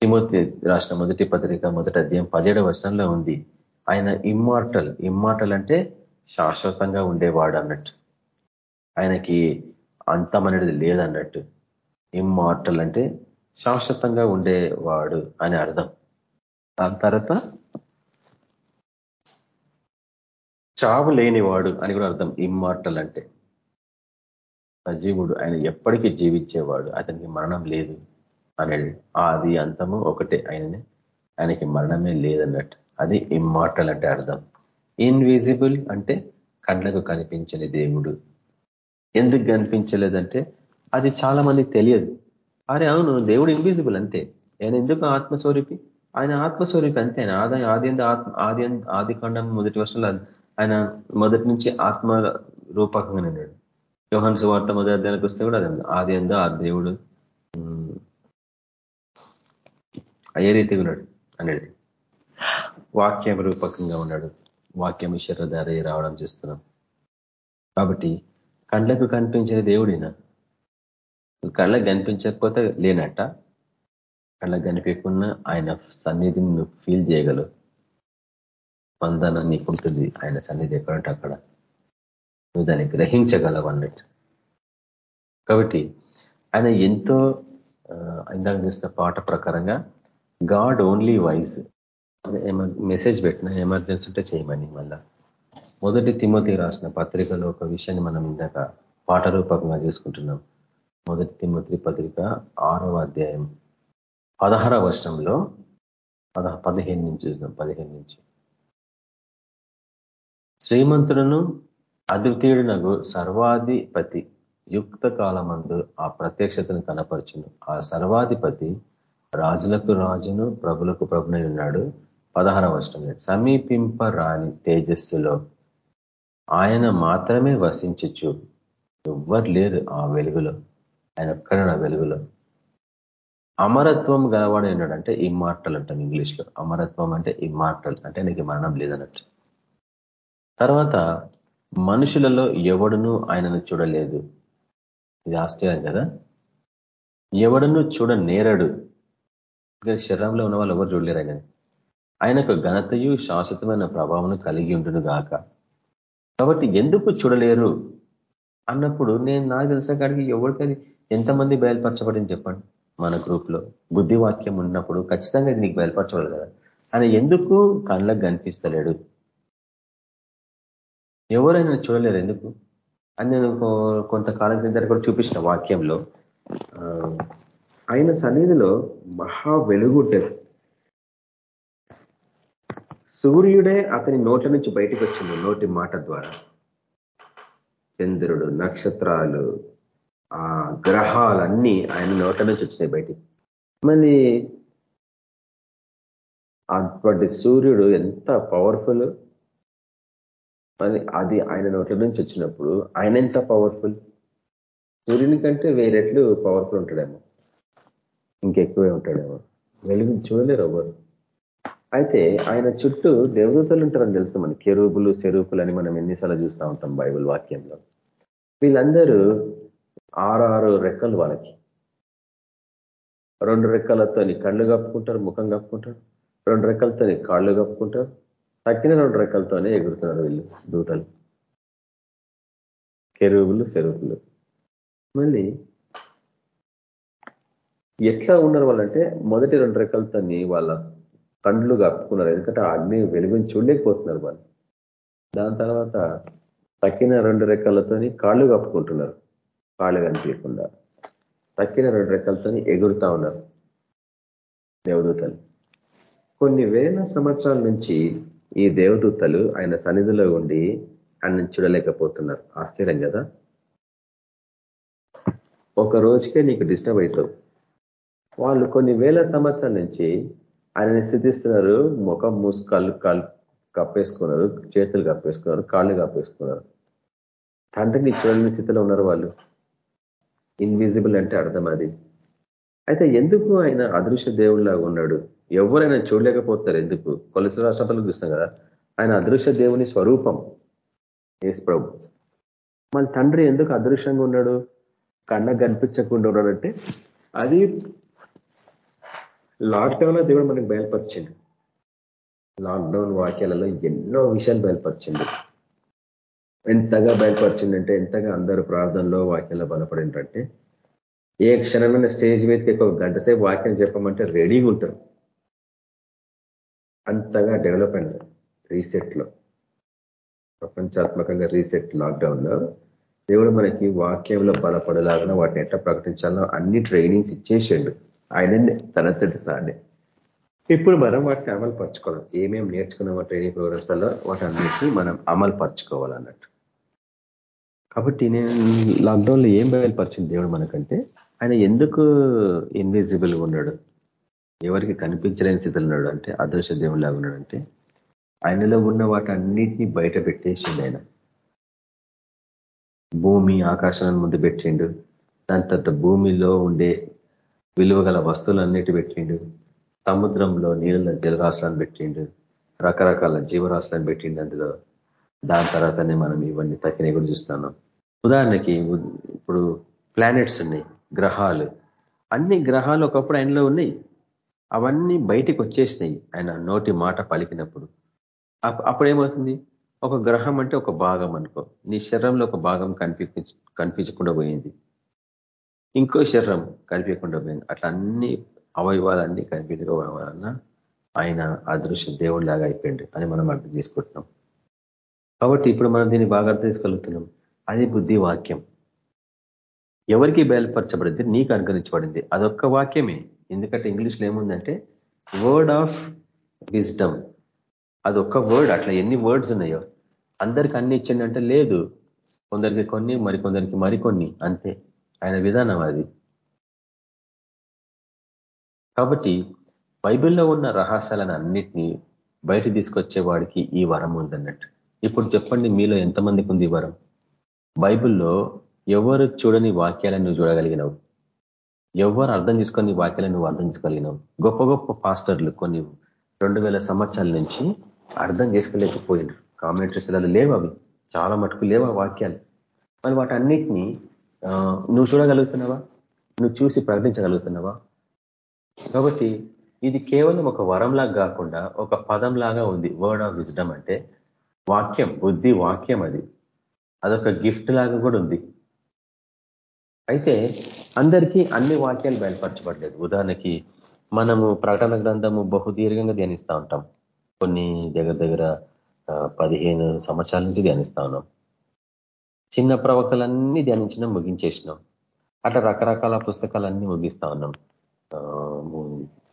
B: తిమోతి రాష్ట్ర మొదటి పత్రిక మొదటి అధ్యాయం పదిహేడవ వర్షంలో ఉంది. ఆయన ఇమ్మార్టల్ ఇమ్మార్టల్ అంటే శాశ్వతంగా ఉండేవాడు అన్నట్టు. ఆయనకి అంతం అనేది లేదన్నట్టు. ఇమ్మార్టల్ అంటే శాశ్వతంగా ఉండేవాడు అని అర్థం. దాని తర్వాత చావు లేనివాడు అని కూడా అర్థం ఇమ్మార్టల్ అంటే సజీవుడు ఆయన ఎప్పటికీ జీవించేవాడు అతనికి మరణం లేదు అనేది ఆది అంతము ఒకటే ఆయననే ఆయనకి మరణమే లేదన్నట్టు అది ఇమ్మార్టల్ అంటే అర్థం ఇన్విజిబుల్ అంటే కళ్ళకు కనిపించని దేవుడు ఎందుకు కనిపించలేదంటే అది చాలా మందికి తెలియదు అరే అవును దేవుడు ఇన్విజిబుల్ అంతే ఆయన ఎందుకు ఆత్మస్వరూపి ఆయన ఆత్మస్వరూపి అంతే ఆయన ఆది ఆది ఆది ఆది కాండం మొదటి వర్షంలో ఆయన మొదటి నుంచి ఆత్మ రూపకంగా ఉన్నాడు. యోహన్ సువార్త మొదటి అధ్యాయానికి వస్తే కూడా అది ఆది అందు ఆ దేవుడు అయ్యే రీతిగా ఉన్నాడు అనేది. వాక్యం రూపకంగా ఉన్నాడు. వాక్యం ఈశ్వరధార రావడం చూస్తున్నాం. కాబట్టి కళ్ళకు కనిపించే దేవుడినా కళ్ళకు కనిపించకపోతే లేనట్ట కళ్ళకు కనిపించకుండా ఆయన సన్నిధిని నువ్వు ఫీల్ చేయగలవు. స్పందన నీకుంటుంది ఆయన సన్నిధి ఎక్కడంటే అక్కడ. నువ్వు దాన్ని గ్రహించగలవు అన్నట్టు. కాబట్టి ఆయన ఎంతో ఇందాక చేసిన పాట ప్రకారంగా గాడ్ ఓన్లీ వైజ్ మెసేజ్ పెట్టిన ఎమర్జెన్సీ ఉంటే చేయమని మళ్ళా. మొదటి తిమ్మతి రాసిన పత్రికలో ఒక విషయాన్ని మనం ఇందాక పాట రూపకంగా చేసుకుంటున్నాం. మొదటి తిమ్మతి పత్రిక ఆరవ అధ్యాయం పదహార వర్షంలో పద పదిహేను నుంచి చూద్దాం పదిహేను నుంచి. శ్రీమంతుడును అద్వితీయుడునగు సర్వాధిపతి యుక్త కాలమందు ఆ ప్రత్యక్షతను కనపరచును. ఆ సర్వాధిపతి రాజులకు రాజును ప్రభులకు ప్రభునై ఉన్నాడు. పదహార వర్షం సమీపింప రాని తేజస్సులో ఆయన మాత్రమే వసించచ్చు ఎవ్వరు లేరు ఆ వెలుగులో. ఆయన ఒక్కడ వెలుగులో. అమరత్వం గలవాడు ఉన్నాడు అంటే ఇమ్మార్టల్ అంటాం ఇంగ్లీష్లో. అమరత్వం అంటే ఇమ్మార్టల్ అంటే నీకు మరణం లేదన్నట్టు. తర్వాత మనుషులలో ఎవడునూ ఆయనను చూడలేదు. ఇది ఆశ్చర్యం కదా? ఎవడను చూడ నేరడు శరీరంలో ఉన్న వాళ్ళు ఎవరు చూడలేరు ఆయన? ఆయనకు ఘనతయు శాశ్వతమైన ప్రభావం కలిగి ఉండును గాక. కాబట్టి ఎందుకు చూడలేరు? అన్నప్పుడు నేను నాకు తెలిసిన కాడికి ఎవరికది ఎంతమంది బయలుపరచబడింది చెప్పండి. మన గ్రూప్లో బుద్ధివాక్యం ఉన్నప్పుడు ఖచ్చితంగా ఇది నీకు బయలుపరచవాలి కదా. ఆయన ఎందుకు కళ్ళకు కనిపిస్తలేడు? ఎవరైనా చూడలేరు ఎందుకు? అని నేను కొంతకాలం కింద కూడా చూపించిన వాక్యంలో ఆయన సన్నిధిలో మహా వెలుగుంటది సూర్యుడే అతని నోట్ల నుంచి బయటకు వచ్చింది నోటి మాట ద్వారా. చంద్రుడు నక్షత్రాలు ఆ గ్రహాలన్నీ ఆయన నోట్ల నుంచి వచ్చినాయి బయటికి. మళ్ళీ అటువంటి సూర్యుడు ఎంత పవర్ఫుల్ అది ఆయన నోట్ల నుంచి వచ్చినప్పుడు ఆయన ఎంత పవర్ఫుల్ సూర్యుని కంటే వేరేట్లు పవర్ఫుల్ ఉంటాడేమో. ఇంకెక్కువే ఉంటాడేమో. వెలుగు చూడలేరు ఎవరు అయితే ఆయన చుట్టూ దేవదూతలు ఉంటారని తెలుసు మన కెరూపులు సెరూపులు అని మనం ఎన్నిసార్లు చూస్తూ ఉంటాం బైబుల్ వాక్యంలో. వీళ్ళందరూ ఆరు రెక్కలు వాళ్ళకి. రెండు రెక్కలతో కళ్ళు కప్పుకుంటారు ముఖం కప్పుకుంటారు. రెండు రెక్కలతో కాళ్ళు కప్పుకుంటారు. తక్కిన రెండు రెక్కలతోనే ఎగురుతున్నారు వీళ్ళు దూతలు. కెరువులు సెరువులు మళ్ళీ ఎట్లా ఉన్నారు వాళ్ళంటే మొదటి రెండు రెక్కలతోని వాళ్ళ కండ్లు కప్పుకున్నారు. ఎందుకంటే అగ్ని వెలుగుని చూడలేకపోతున్నారు వాళ్ళు. దాని తర్వాత తక్కిన రెండు రెక్కలతోని కాళ్ళు కప్పుకుంటున్నారు. కాళ్ళు కనిపించకుండా. తక్కిన రెండు రెక్కలతోని ఎగురుతా ఉన్నారు దేవదూతలు. కొన్ని వేల సంవత్సరాల నుంచి ఈ దేవదూతలు ఆయన సన్నిధిలో ఉండి ఆయన చూడలేకపోతున్నారు. ఆశ్చర్యం కదా? ఒక రోజుకే నీకు డిస్టర్బ్ అవుతావు వాళ్ళు కొన్ని వేల సంవత్సరాల నుంచి ఆయనని సిద్ధిస్తున్నారు ముఖం మూసు కళ్ళు కాళ్ళు కప్పేసుకున్నారు. చేతులు కప్పేసుకున్నారు. కాళ్ళు కప్పేసుకున్నారు. తండ్రిని చూడని స్థితిలో ఉన్నారు వాళ్ళు. ఇన్విజిబుల్ అంటే అర్థం అది. అయితే ఎందుకు ఆయన అదృశ్య దేవుడిలాగా ఉన్నాడు? ఎవరైనా చూడలేకపోతారు ఎందుకు? కొలసి రాష్ట్రాలు చూస్తాం కదా. ఆయన అదృశ్య దేవుని స్వరూపం. ఏసు ప్రభు. మన తండ్రి ఎందుకు అదృశ్యంగా ఉన్నాడు? కన్న కనిపించకుండా ఉన్నాడంటే అది లాక్డౌన్లో దేవుడు మనకు బయలుపరిచింది లాక్డౌన్ వాక్యాలలో ఎన్నో విషయాలు బయలుపరిచింది ఎంతగా బయలుపరిచిందంటే ఎంతగా అందరూ ప్రార్థనలో వాక్యంలో బలపడిందంటే ఏ క్షణమైన స్టేజ్ మీదకి ఒక గంట సేపు వాక్యం చెప్పమంటే రెడీగా ఉంటారు. అంతగా డెవలప్ అయినారు రీసెట్లో ప్రపంచాత్మకంగా రీసెట్ లాక్డౌన్లో దేవుడు మనకి వాక్యంలో బలపడేలాగా వాటిని ఎట్లా ప్రకటించాలో అన్ని ట్రైనింగ్స్ ఇచ్చేసిండు. ఆయన తనతడి తానే ఇప్పుడు మనం వాటిని అమలు పరచుకోవాలి. ఏమేమి నేర్చుకున్నామో ట్రైనింగ్ ప్రోగ్రామ్స్లో వాటన్నిటిని మనం అమలు పరచుకోవాలన్నట్టు కాబట్టి నేను లాక్డౌన్లో ఏం బయలుపరిచింది దేవుడు మనకంటే? ఆయన ఎందుకు ఇన్విజిబుల్ ఉన్నాడు? ఎవరికి కనిపించలేని స్థితిలో ఉన్నాడు అంటే అదృశ్య దేవుడిలాగా ఉన్నాడంటే ఆయనలో ఉన్న వాటన్నిటినీ బయట పెట్టేసిండు ఆయన. భూమి ఆకాశాలను ముందు పెట్టిండు. దాని తర్వాత భూమిలో ఉండే విలువ గల వస్తువులన్నిటి పెట్టిండు. సముద్రంలో నీళ్ళ జలరాశులను పెట్టిండు. రకరకాల జీవరాశులను పెట్టిండు అందులో. దాని తర్వాతనే మనం ఇవన్నీ తక్కినవి కూడా చూస్తున్నాం. ఉదాహరణకి ఇప్పుడు ప్లానెట్స్ ఉన్నాయి గ్రహాలు. అన్ని గ్రహాలు ఒకప్పుడు ఆయనలో ఉన్నాయి. అవన్నీ బయటికి వచ్చేసినాయి ఆయన నోటి మాట పలికినప్పుడు. అప్పుడు ఏమవుతుంది ఒక గ్రహం అంటే ఒక భాగం అనుకో. నీ శరీరంలో ఒక భాగం కనిపి కనిపించకుండా పోయింది. ఇంకో శరీరం కనిపించకుండా పోయింది. అట్లా అన్ని అవయవాలన్నీ కనిపించకపోవడం ఆయన అదృశ్య దేవుడిలాగా అయిపోయింది అని మనం అర్థం చేసుకుంటున్నాం. కాబట్టి ఇప్పుడు మనం దీన్ని బాగా అర్థం చేసుకోగలుగుతున్నాం. అది బుద్ధి వాక్యం ఎవరికి బయలుపరచబడింది? నీకు అనుకరించబడింది అదొక్క వాక్యమే. ఎందుకంటే ఇంగ్లీష్లో ఏముందంటే వర్డ్ ఆఫ్ విజ్డమ్ అది ఒక్క వర్డ్ అట్లా ఎన్ని వర్డ్స్ ఉన్నాయో. అందరికి అన్ని ఇచ్చిందంటే లేదు. కొందరికి కొన్ని మరికొందరికి మరికొన్ని అంతే. ఆయన విధానం అది. కాబట్టి బైబిల్లో ఉన్న రహస్యాలను అన్నిటినీ బయట తీసుకొచ్చే వాడికి ఈ వరం ఉందన్నట్టు. ఇప్పుడు చెప్పండి మీలో ఎంతమందికి ఉంది ఈ వరం? బైబిల్లో ఎవరు చూడని వాక్యాలను నువ్వు చూడగలిగినావు? ఎవరు అర్థం చేసుకొని వాక్యాలను నువ్వు అర్థం చేసుకోగలిగినావు గొప్ప గొప్ప పాస్టర్లు కొన్ని రెండు సంవత్సరాల నుంచి అర్థం చేసుకోలేకపోయినారు. కామెంట్రీస్లలో లేవు అవి. చాలా మటుకు లేవు ఆ వాక్యాలు. మరి వాటన్నిటినీ నువ్వు చూడగలుగుతున్నావా? నువ్వు చూసి ప్రకటించగలుగుతున్నావా? కాబట్టి ఇది కేవలం ఒక వరంలాగా కాకుండా ఒక పదంలాగా ఉంది. వర్డ్ ఆఫ్ విజ్డమ్ అంటే వాక్యం బుద్ధి వాక్యం అది. అదొక గిఫ్ట్ లాగా కూడా ఉంది. అయితే అందరికీ అన్ని వాక్యాలు బయలుపరచబడలేదు. ఉదాహరణకి మనము ప్రకటన గ్రంథము బహుదీర్ఘంగా ధ్యానిస్తూ ఉంటాం. కొన్ని దగ్గర దగ్గర పదిహేను సంవత్సరాల నుంచి ధ్యానిస్తా ఉన్నాం. చిన్న ప్రవక్తలన్నీ ధ్యానించినాం ముగించేసినాం. అట్లా రకరకాల పుస్తకాలన్నీ ముగిస్తా ఉన్నాం.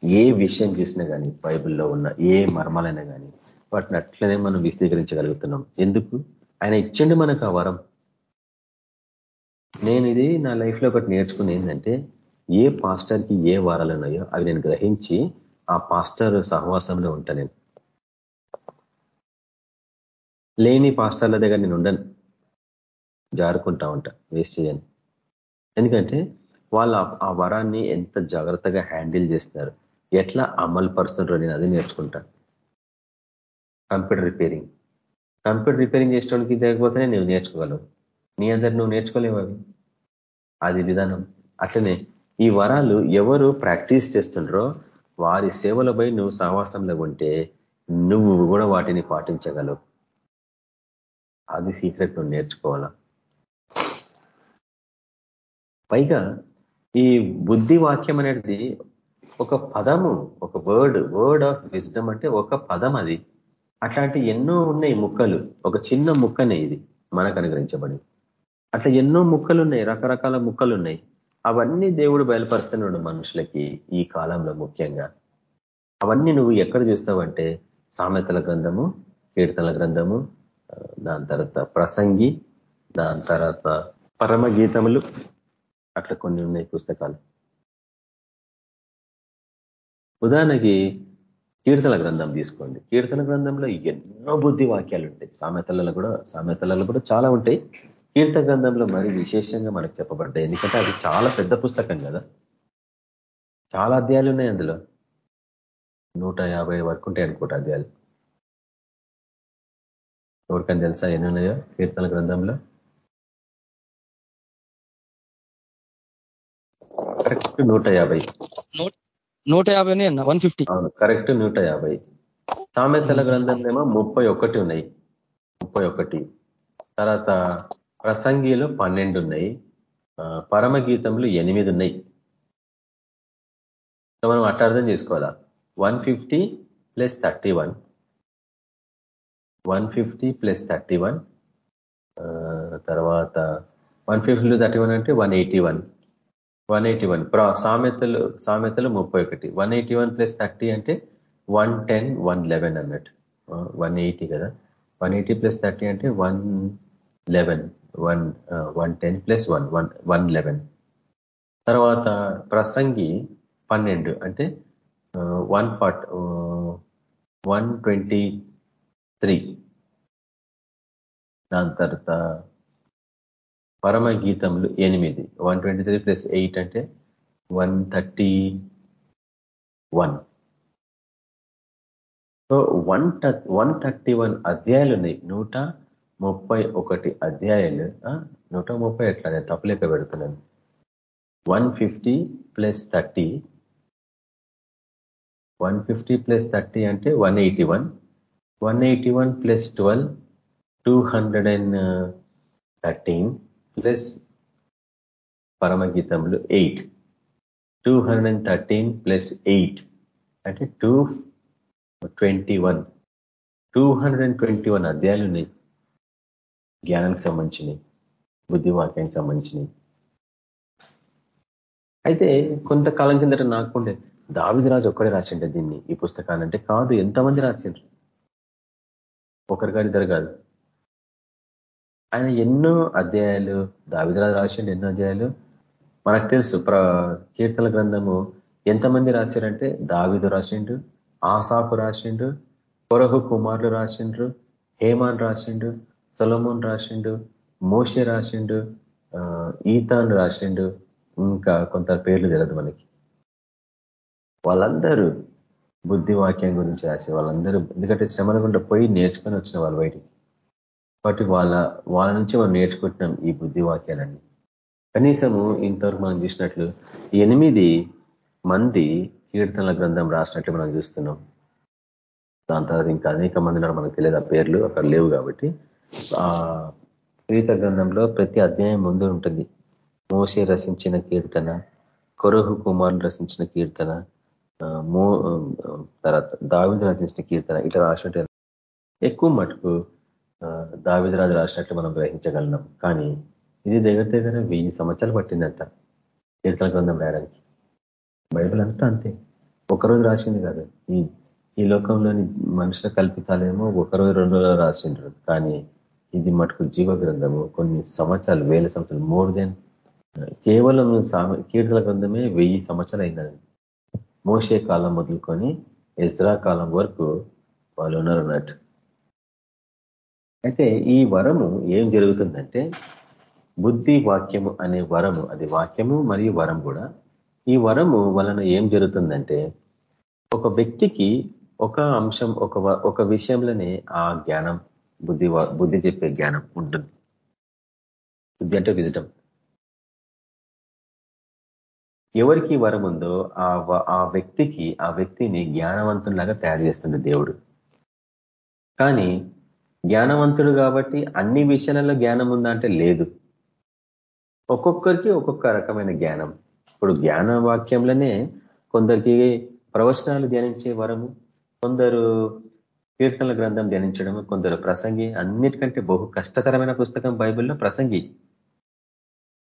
B: ఏ విషయం చూసినా కానీ బైబిల్లో ఉన్న ఏ మర్మాలైనా కానీ వాటిని అట్లనే మనం విశదీకరించగలుగుతున్నాం. ఎందుకు? ఆయన ఇచ్చండి మనకు ఆ వరం. నేను ఇది నా లైఫ్లో ఒకటి నేర్చుకుని ఏంటంటే ఏ పాస్టర్కి ఏ వారాలు ఉన్నాయో అవి నేను గ్రహించి ఆ పాస్టర్ సహవాసంలో ఉంటా నేను. లేని పాస్టర్ల దగ్గర నేను ఉండను. జారుకుంటా ఉంటా వేస్ట్ చేయను. ఎందుకంటే వాళ్ళు ఆ వరాన్ని ఎంత జాగ్రత్తగా హ్యాండిల్ చేస్తున్నారు. ఎట్లా అమలు పరుస్తుంటారో నేను అది నేర్చుకుంటా. కంప్యూటర్ రిపేరింగ్ కంప్యూటర్ రిపేరింగ్ చేసేవాడికి తెలియకపోతేనే నేను నేర్చుకోగలవు. నీ అందరు నువ్వు నేర్చుకోలేవు అవి. అది విధానం. అట్లనే ఈ వరాలు ఎవరు ప్రాక్టీస్ చేస్తుండ్రో వారి సేవలపై నువ్వు సహవాసంలో ఉంటే నువ్వు కూడా వాటిని పాటించగలవు. అది సీక్రెట్ నువ్వు నేర్చుకోవాలా? పైగా ఈ బుద్ధి వాక్యం అనేది ఒక పదము ఒక వర్డ్ వర్డ్ ఆఫ్ విజ్డమ్ అంటే ఒక పదం అది. అట్లాంటి ఎన్నో ఉన్నాయి ముక్కలు. ఒక చిన్న ముక్కనే ఇది మనకు అనుగ్రహించబడింది. అట్లా ఎన్నో ముక్కలు ఉన్నాయి రకరకాల ముక్కలు ఉన్నాయి అవన్నీ దేవుడు బయలుపరుస్తున్నాడు మనుషులకి ఈ కాలంలో ముఖ్యంగా. అవన్నీ నువ్వు ఎక్కడ చూస్తావంటే సామెతల గ్రంథము కీర్తన గ్రంథము దాని తర్వాత ప్రసంగి దాని తర్వాత పరమ గీతములు అట్లా కొన్ని ఉన్నాయి పుస్తకాలు. ఉదాహరణకి కీర్తన గ్రంథం తీసుకోండి. కీర్తన గ్రంథంలో ఎన్నో బుద్ధి వాక్యాలు ఉంటాయి. సామెతలలో కూడా సామెతలలో కూడా చాలా ఉంటాయి. కీర్తన గ్రంథంలో మరి విశేషంగా మనకు చెప్పబడ్డాయి ఎందుకంటే అది చాలా పెద్ద పుస్తకం కదా. చాలా అధ్యాయాలు ఉన్నాయి అందులో. నూట యాభై వరకు ఉంటాయి అనుకుంటా అధ్యాయాలు. ఎవరికని తెలుసా ఎన్ని ఉన్నాయో కీర్తన గ్రంథంలో? కరెక్ట్ నూట యాభై.
A: నూట యాభై వన్ ఫిఫ్టీ.
B: అవును కరెక్ట్ నూట యాభై. సామెతల గ్రంథంలో ముప్పై ఒకటి ఉన్నాయి. ముప్పై ఒకటి. తర్వాత ప్రసంగిలో పన్నెండు ఉన్నాయి పరమగీతంలో ఎనిమిది ఉన్నాయి మనం అట్లా అర్థం చేసుకోవాలా? One fifty plus thirty one. One fifty plus thirty one. తర్వాత వన్ ఫిఫ్టీ థర్టీ వన్ అంటే one eighty one. One eighty one. సామెతలు సామెతలు ముప్పై ఒకటి. One eighty one plus thirty అంటే వన్ టెన్ వన్ లెవెన్ అన్నట్టు. వన్ ఎయిటీ కదా. వన్ ఎయిటీ ప్లస్ థర్టీ అంటే one eleven. One one ten plus one one one eleven. తర్వాత ప్రసంగి పన్నెండు అంటే one forty one twenty three. దాని తర్వాత పరమ గీతములు ఎనిమిది one twenty three plus eight అంటే one thirty one. So one one thirty one అధ్యాయాలు ఉన్నాయి. నూట ముప్పై ఒకటి అధ్యాయాలు నూట ముప్పై ఎట్లా నేను తప్పులేక పెడుతున్నాను. One fifty plus thirty. One fifty plus thirty అంటే one eighty one. One eighty one plus twelve two hundred and thirteen plus పరమగీతంలో eight. Two hundred and thirteen plus eight అంటే two twenty one. Two hundred and twenty one అధ్యాయాలు ఉన్నాయి. జ్ఞానానికి సంబంధించినవి బుద్ధివాక్యానికి సంబంధించినవి. అయితే కొంతకాలం కిందట నాకుండే దావిదరాజు ఒక్కడే రాసిండే దీన్ని ఈ పుస్తకాన్ని. అంటే కాదు ఎంతమంది రాసిండ్రు? ఒకరు కాదు ఇద్దరు కాదు. ఆయన ఎన్నో అధ్యాయాలు దావిదరాజు రాసిండు ఎన్నో అధ్యాయాలు. మనకు తెలుసు ప్ర కీర్తన గ్రంథము ఎంతమంది రాశారంటే దావిదు రాసిండు ఆసాపు రాసిండు కొరహు కుమారులు రాసిండ్రు హేమాన్ రాసిండు సొలమోన్ రాసిండు మోషే రాసిండు ఈతాన్ రాసిండు ఇంకా కొంత పేర్లు తెలియదు మనకి. వాళ్ళందరూ బుద్ధి వాక్యం గురించి రాసి వాళ్ళందరూ ఎందుకంటే శ్రమల గుండా పోయి నేర్చుకొని వచ్చిన వాళ్ళు బయటికి. కాబట్టి వాళ్ళ వాళ్ళ నుంచి మనం నేర్చుకుంటున్నాం ఈ బుద్ధి వాక్యాలన్నీ కనీసము ఇంతవరకు మనం చూసినట్లు ఎనిమిది మంది కీర్తనల గ్రంథం రాసినట్లు మనం చూస్తున్నాం. దాని తర్వాత ఇంకా అనేక మంది మనకు తెలియదు ఆ పేర్లు అక్కడ లేవు కాబట్టి. కీర్త గ్రంథంలో ప్రతి అధ్యాయం ముందు ఉంటుంది. మోసే రచించిన కీర్తన కొరహు కుమారులు రచించిన కీర్తన మో తర్వాత దావిద రచించిన కీర్తన ఇట్లా రాసినట్టు ఎక్కువ మటుకు దావిదరాజు రాసినట్లు మనం గ్రహించగలం కానీ ఇది దగ్గర దగ్గర వెయ్యి సంవత్సరాలు పట్టిందంట కీర్తన గ్రంథం రాయడానికి. బైబిల్ అంతా అంతే. ఒకరోజు రాసింది కాదు. ఈ ఈ లోకంలోని మనుషుల కల్పితాలేమో ఒకరోజు రెండు రోజులు రాసిండ్రు. కానీ ఇది మటుకు జీవ గ్రంథము కొన్ని సంవత్సరాలు వేల సంవత్సరాలు మోర్ దెన్ కేవలం కీర్తన గ్రంథమే వెయ్యి సంవత్సరాలు అయిందండి మోసే కాలం మొదలుకొని ఎజ్రా కాలం వరకు వాళ్ళు ఉన్నారు అన్నట్టు. అయితే ఈ వరము ఏం జరుగుతుందంటే బుద్ధి వాక్యము అనే వరము అది వాక్యము మరియు వరం కూడా ఈ వరము వలన ఏం జరుగుతుందంటే ఒక వ్యక్తికి ఒక అంశం ఒక ఒక విషయంలోనే ఆ జ్ఞానం బుద్ధి బుద్ధి చెప్పే జ్ఞానం ఉంటుంది. బుద్ధి అంటే విజటం ఎవరికి వరం ఉందో ఆ వ్యక్తికి ఆ వ్యక్తిని జ్ఞానవంతునిలాగా తయారు చేస్తుంది దేవుడు. కానీ జ్ఞానవంతుడు కాబట్టి అన్ని విషయాలలో జ్ఞానం ఉందా అంటే లేదు. ఒక్కొక్కరికి ఒక్కొక్క రకమైన జ్ఞానం. ఇప్పుడు జ్ఞాన వాక్యంలోనే కొందరికి ప్రవచనాలు ధ్యానించే వరము కొందరు కీర్తనల గ్రంథం ధ్యానించడం కొందరు ప్రసంగి అన్నిటికంటే బహు కష్టతరమైన పుస్తకం బైబిల్లో ప్రసంగి.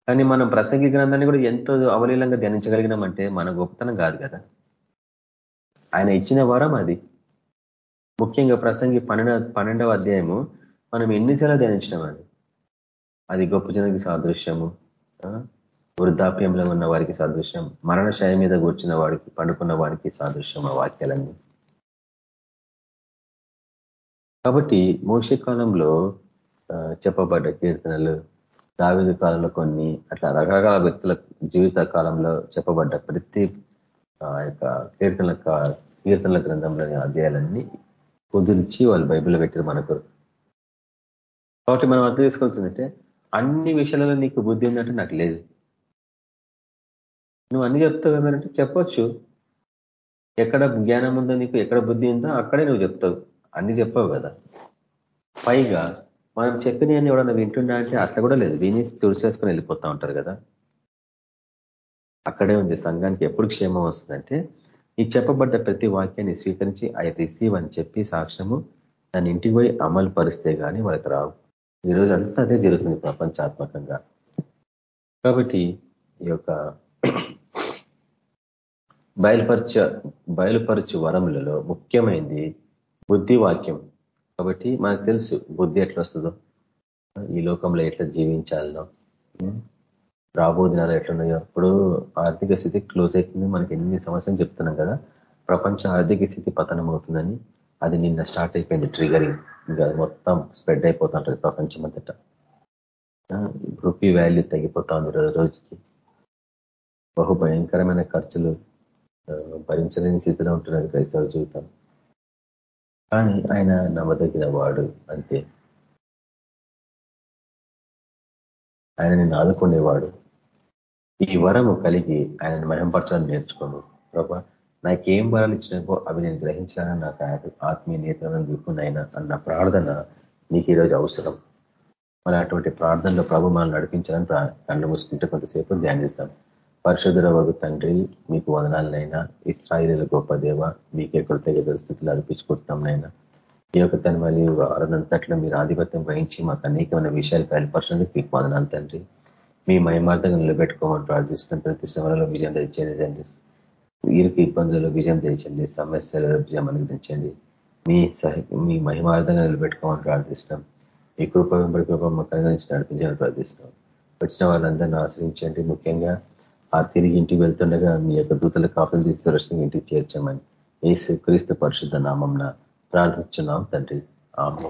B: కానీ మనం ప్రసంగి గ్రంథాన్ని కూడా ఎంతో అవలీలంగా ధ్యానించగలిగినామంటే మన గొప్పతనం కాదు కదా. ఆయన ఇచ్చిన వరం అది. ముఖ్యంగా ప్రసంగి పన్నెండ పన్నెండవ అధ్యాయము మనం ఎన్నిసార్లు ధ్యానించినాం అది? అది గొప్ప జనకి సాదృశ్యము వృద్ధాప్యంలో ఉన్న వారికి సాదృశ్యం మరణశయ మీద కూర్చున్న వాడికి పండుకున్న వారికి సాదృశ్యం ఆ వాక్యాలన్నీ. కాబట్టి మోస కాలంలో చెప్పబడ్డ కీర్తనలు దావిద కాలంలో కొన్ని అట్లా రకరకాల వ్యక్తుల జీవిత కాలంలో చెప్పబడ్డ ప్రతి ఆ యొక్క కీర్తనల కీర్తనల గ్రంథంలోని అధ్యాయాలన్నీ కుదిర్చి వాళ్ళు బైబిల్ పెట్టారు మనకు. కాబట్టి మనం అర్థం చేసుకోవాల్సిందంటే అన్ని విషయాలలో నీకు బుద్ధి ఉందంటే నాకు లేదు. నువ్వు అన్ని చెప్తావు ఏమంటే చెప్పొచ్చు. ఎక్కడ జ్ఞానం ఉందో నీకు ఎక్కడ బుద్ధి ఉందో అక్కడే నువ్వు చెప్తావు. అన్ని చెప్పావు కదా. పైగా మనం చెప్పిన ఎవడన్నా వింటున్నా అంటే అట్లా కూడా లేదు. విని తుడిసేసుకొని వెళ్ళిపోతా ఉంటారు కదా. అక్కడే ఉంది సంఘానికి ఎప్పుడు క్షేమం వస్తుందంటే ఈ చెప్పబడ్డ ప్రతి వాక్యాన్ని స్వీకరించి ఐ రిసీవ్ అని చెప్పి సాక్ష్యము దాన్ని ఇంటికి పోయి అమలు పరిస్తే కానీ వాళ్ళకి రావు. ఈరోజు అంతా అదే జరుగుతుంది ప్రపంచాత్మకంగా. కాబట్టి ఈ యొక్క బయలుపరచ బయలుపరచు వరములలో ముఖ్యమైనది బుద్ధి వాక్యం కాబట్టి మనకు తెలుసు బుద్ధి ఎట్లా వస్తుందో ఈ లోకంలో ఎట్లా జీవించాలనో. రాబో దినాలు ఎట్లున్నాయో. ఇప్పుడు ఆర్థిక స్థితి క్లోజ్ అవుతుంది మనకి ఎన్ని సంవత్సరం చెప్తున్నాం కదా. ప్రపంచ ఆర్థిక స్థితి పతనం అవుతుందని అది నిన్న స్టార్ట్ అయిపోయింది ట్రిగరింగ్. ఇంకా మొత్తం స్ప్రెడ్ అయిపోతుంటుంది ప్రపంచం అంతటా రూపీ వాల్యూ తగ్గిపోతా ఉంది రోజు రోజుకి. బహు భయంకరమైన ఖర్చులు భరించలేని స్థితిలో ఉంటున్నది క్రైస్తవ జీవితం. కానీ ఆయన నమ్మదగిన వాడు అంతే ఆయన నిన్ను ఆదుకునేవాడు ఈ వరము కలిగి ఆయనను మహింపరచాలని నేర్చుకోను. ప్రభా నాకేం వరాలు ఇచ్చినాకో అవి నేను గ్రహించాలని నాకు ఆత్మీయ నేతలను విప్పునైనా అన్న ప్రార్థన నీకు ఈరోజు అవసరం. మన అటువంటి ప్రార్థనలో ప్రభు మనం నడిపించాలని కళ్ళు మూసుకుంటే కొంతసేపు ధ్యానిస్తాం. పరిశుధర వగు తండ్రి మీకు వదనాలనైనా. ఇస్రాయిల గొప్ప దేవ మీకే కృతజ్ఞత స్థితిలో అర్పించుకుంటున్నాంనైనా ఈ యొక్క తన మరియు అరనంతట్లో మీరు ఆధిపత్యం వహించి మాకు అనేకమైన విషయాలు బయలుపరచడానికి మీకు వదనాలు తండ్రి. మీ మహిమార్థంగా నిలబెట్టుకోమని ప్రార్థిస్తున్నాం. ప్రతి సమయంలో విజయం తెచ్చండి తండ్రి. వీరికి ఇబ్బందుల్లో విజయం తెచ్చండి సమస్యలలో విజయం అనుగ్రహించండి. మీ సహ మీ మహిమార్థంగా నిలబెట్టుకోమని ప్రార్థిస్తున్నాం. మీ కృప వెంబడి కృప మాకు అనుగ్రహించి నడిపించాలని ప్రార్థిస్తున్నాం. వచ్చిన వాళ్ళందరినీ ఆశ్రయించండి. ముఖ్యంగా ఆ తిరిగి ఇంటికి వెళ్తుండగా మీ యొక్క దూతల కాపులు తీసి సురక్షంగా ఇంటికి చేర్చామని ఏసు క్రీస్తు పరిశుద్ధ నామంన ప్రార్థించున్నాం తండ్రి. ఆమె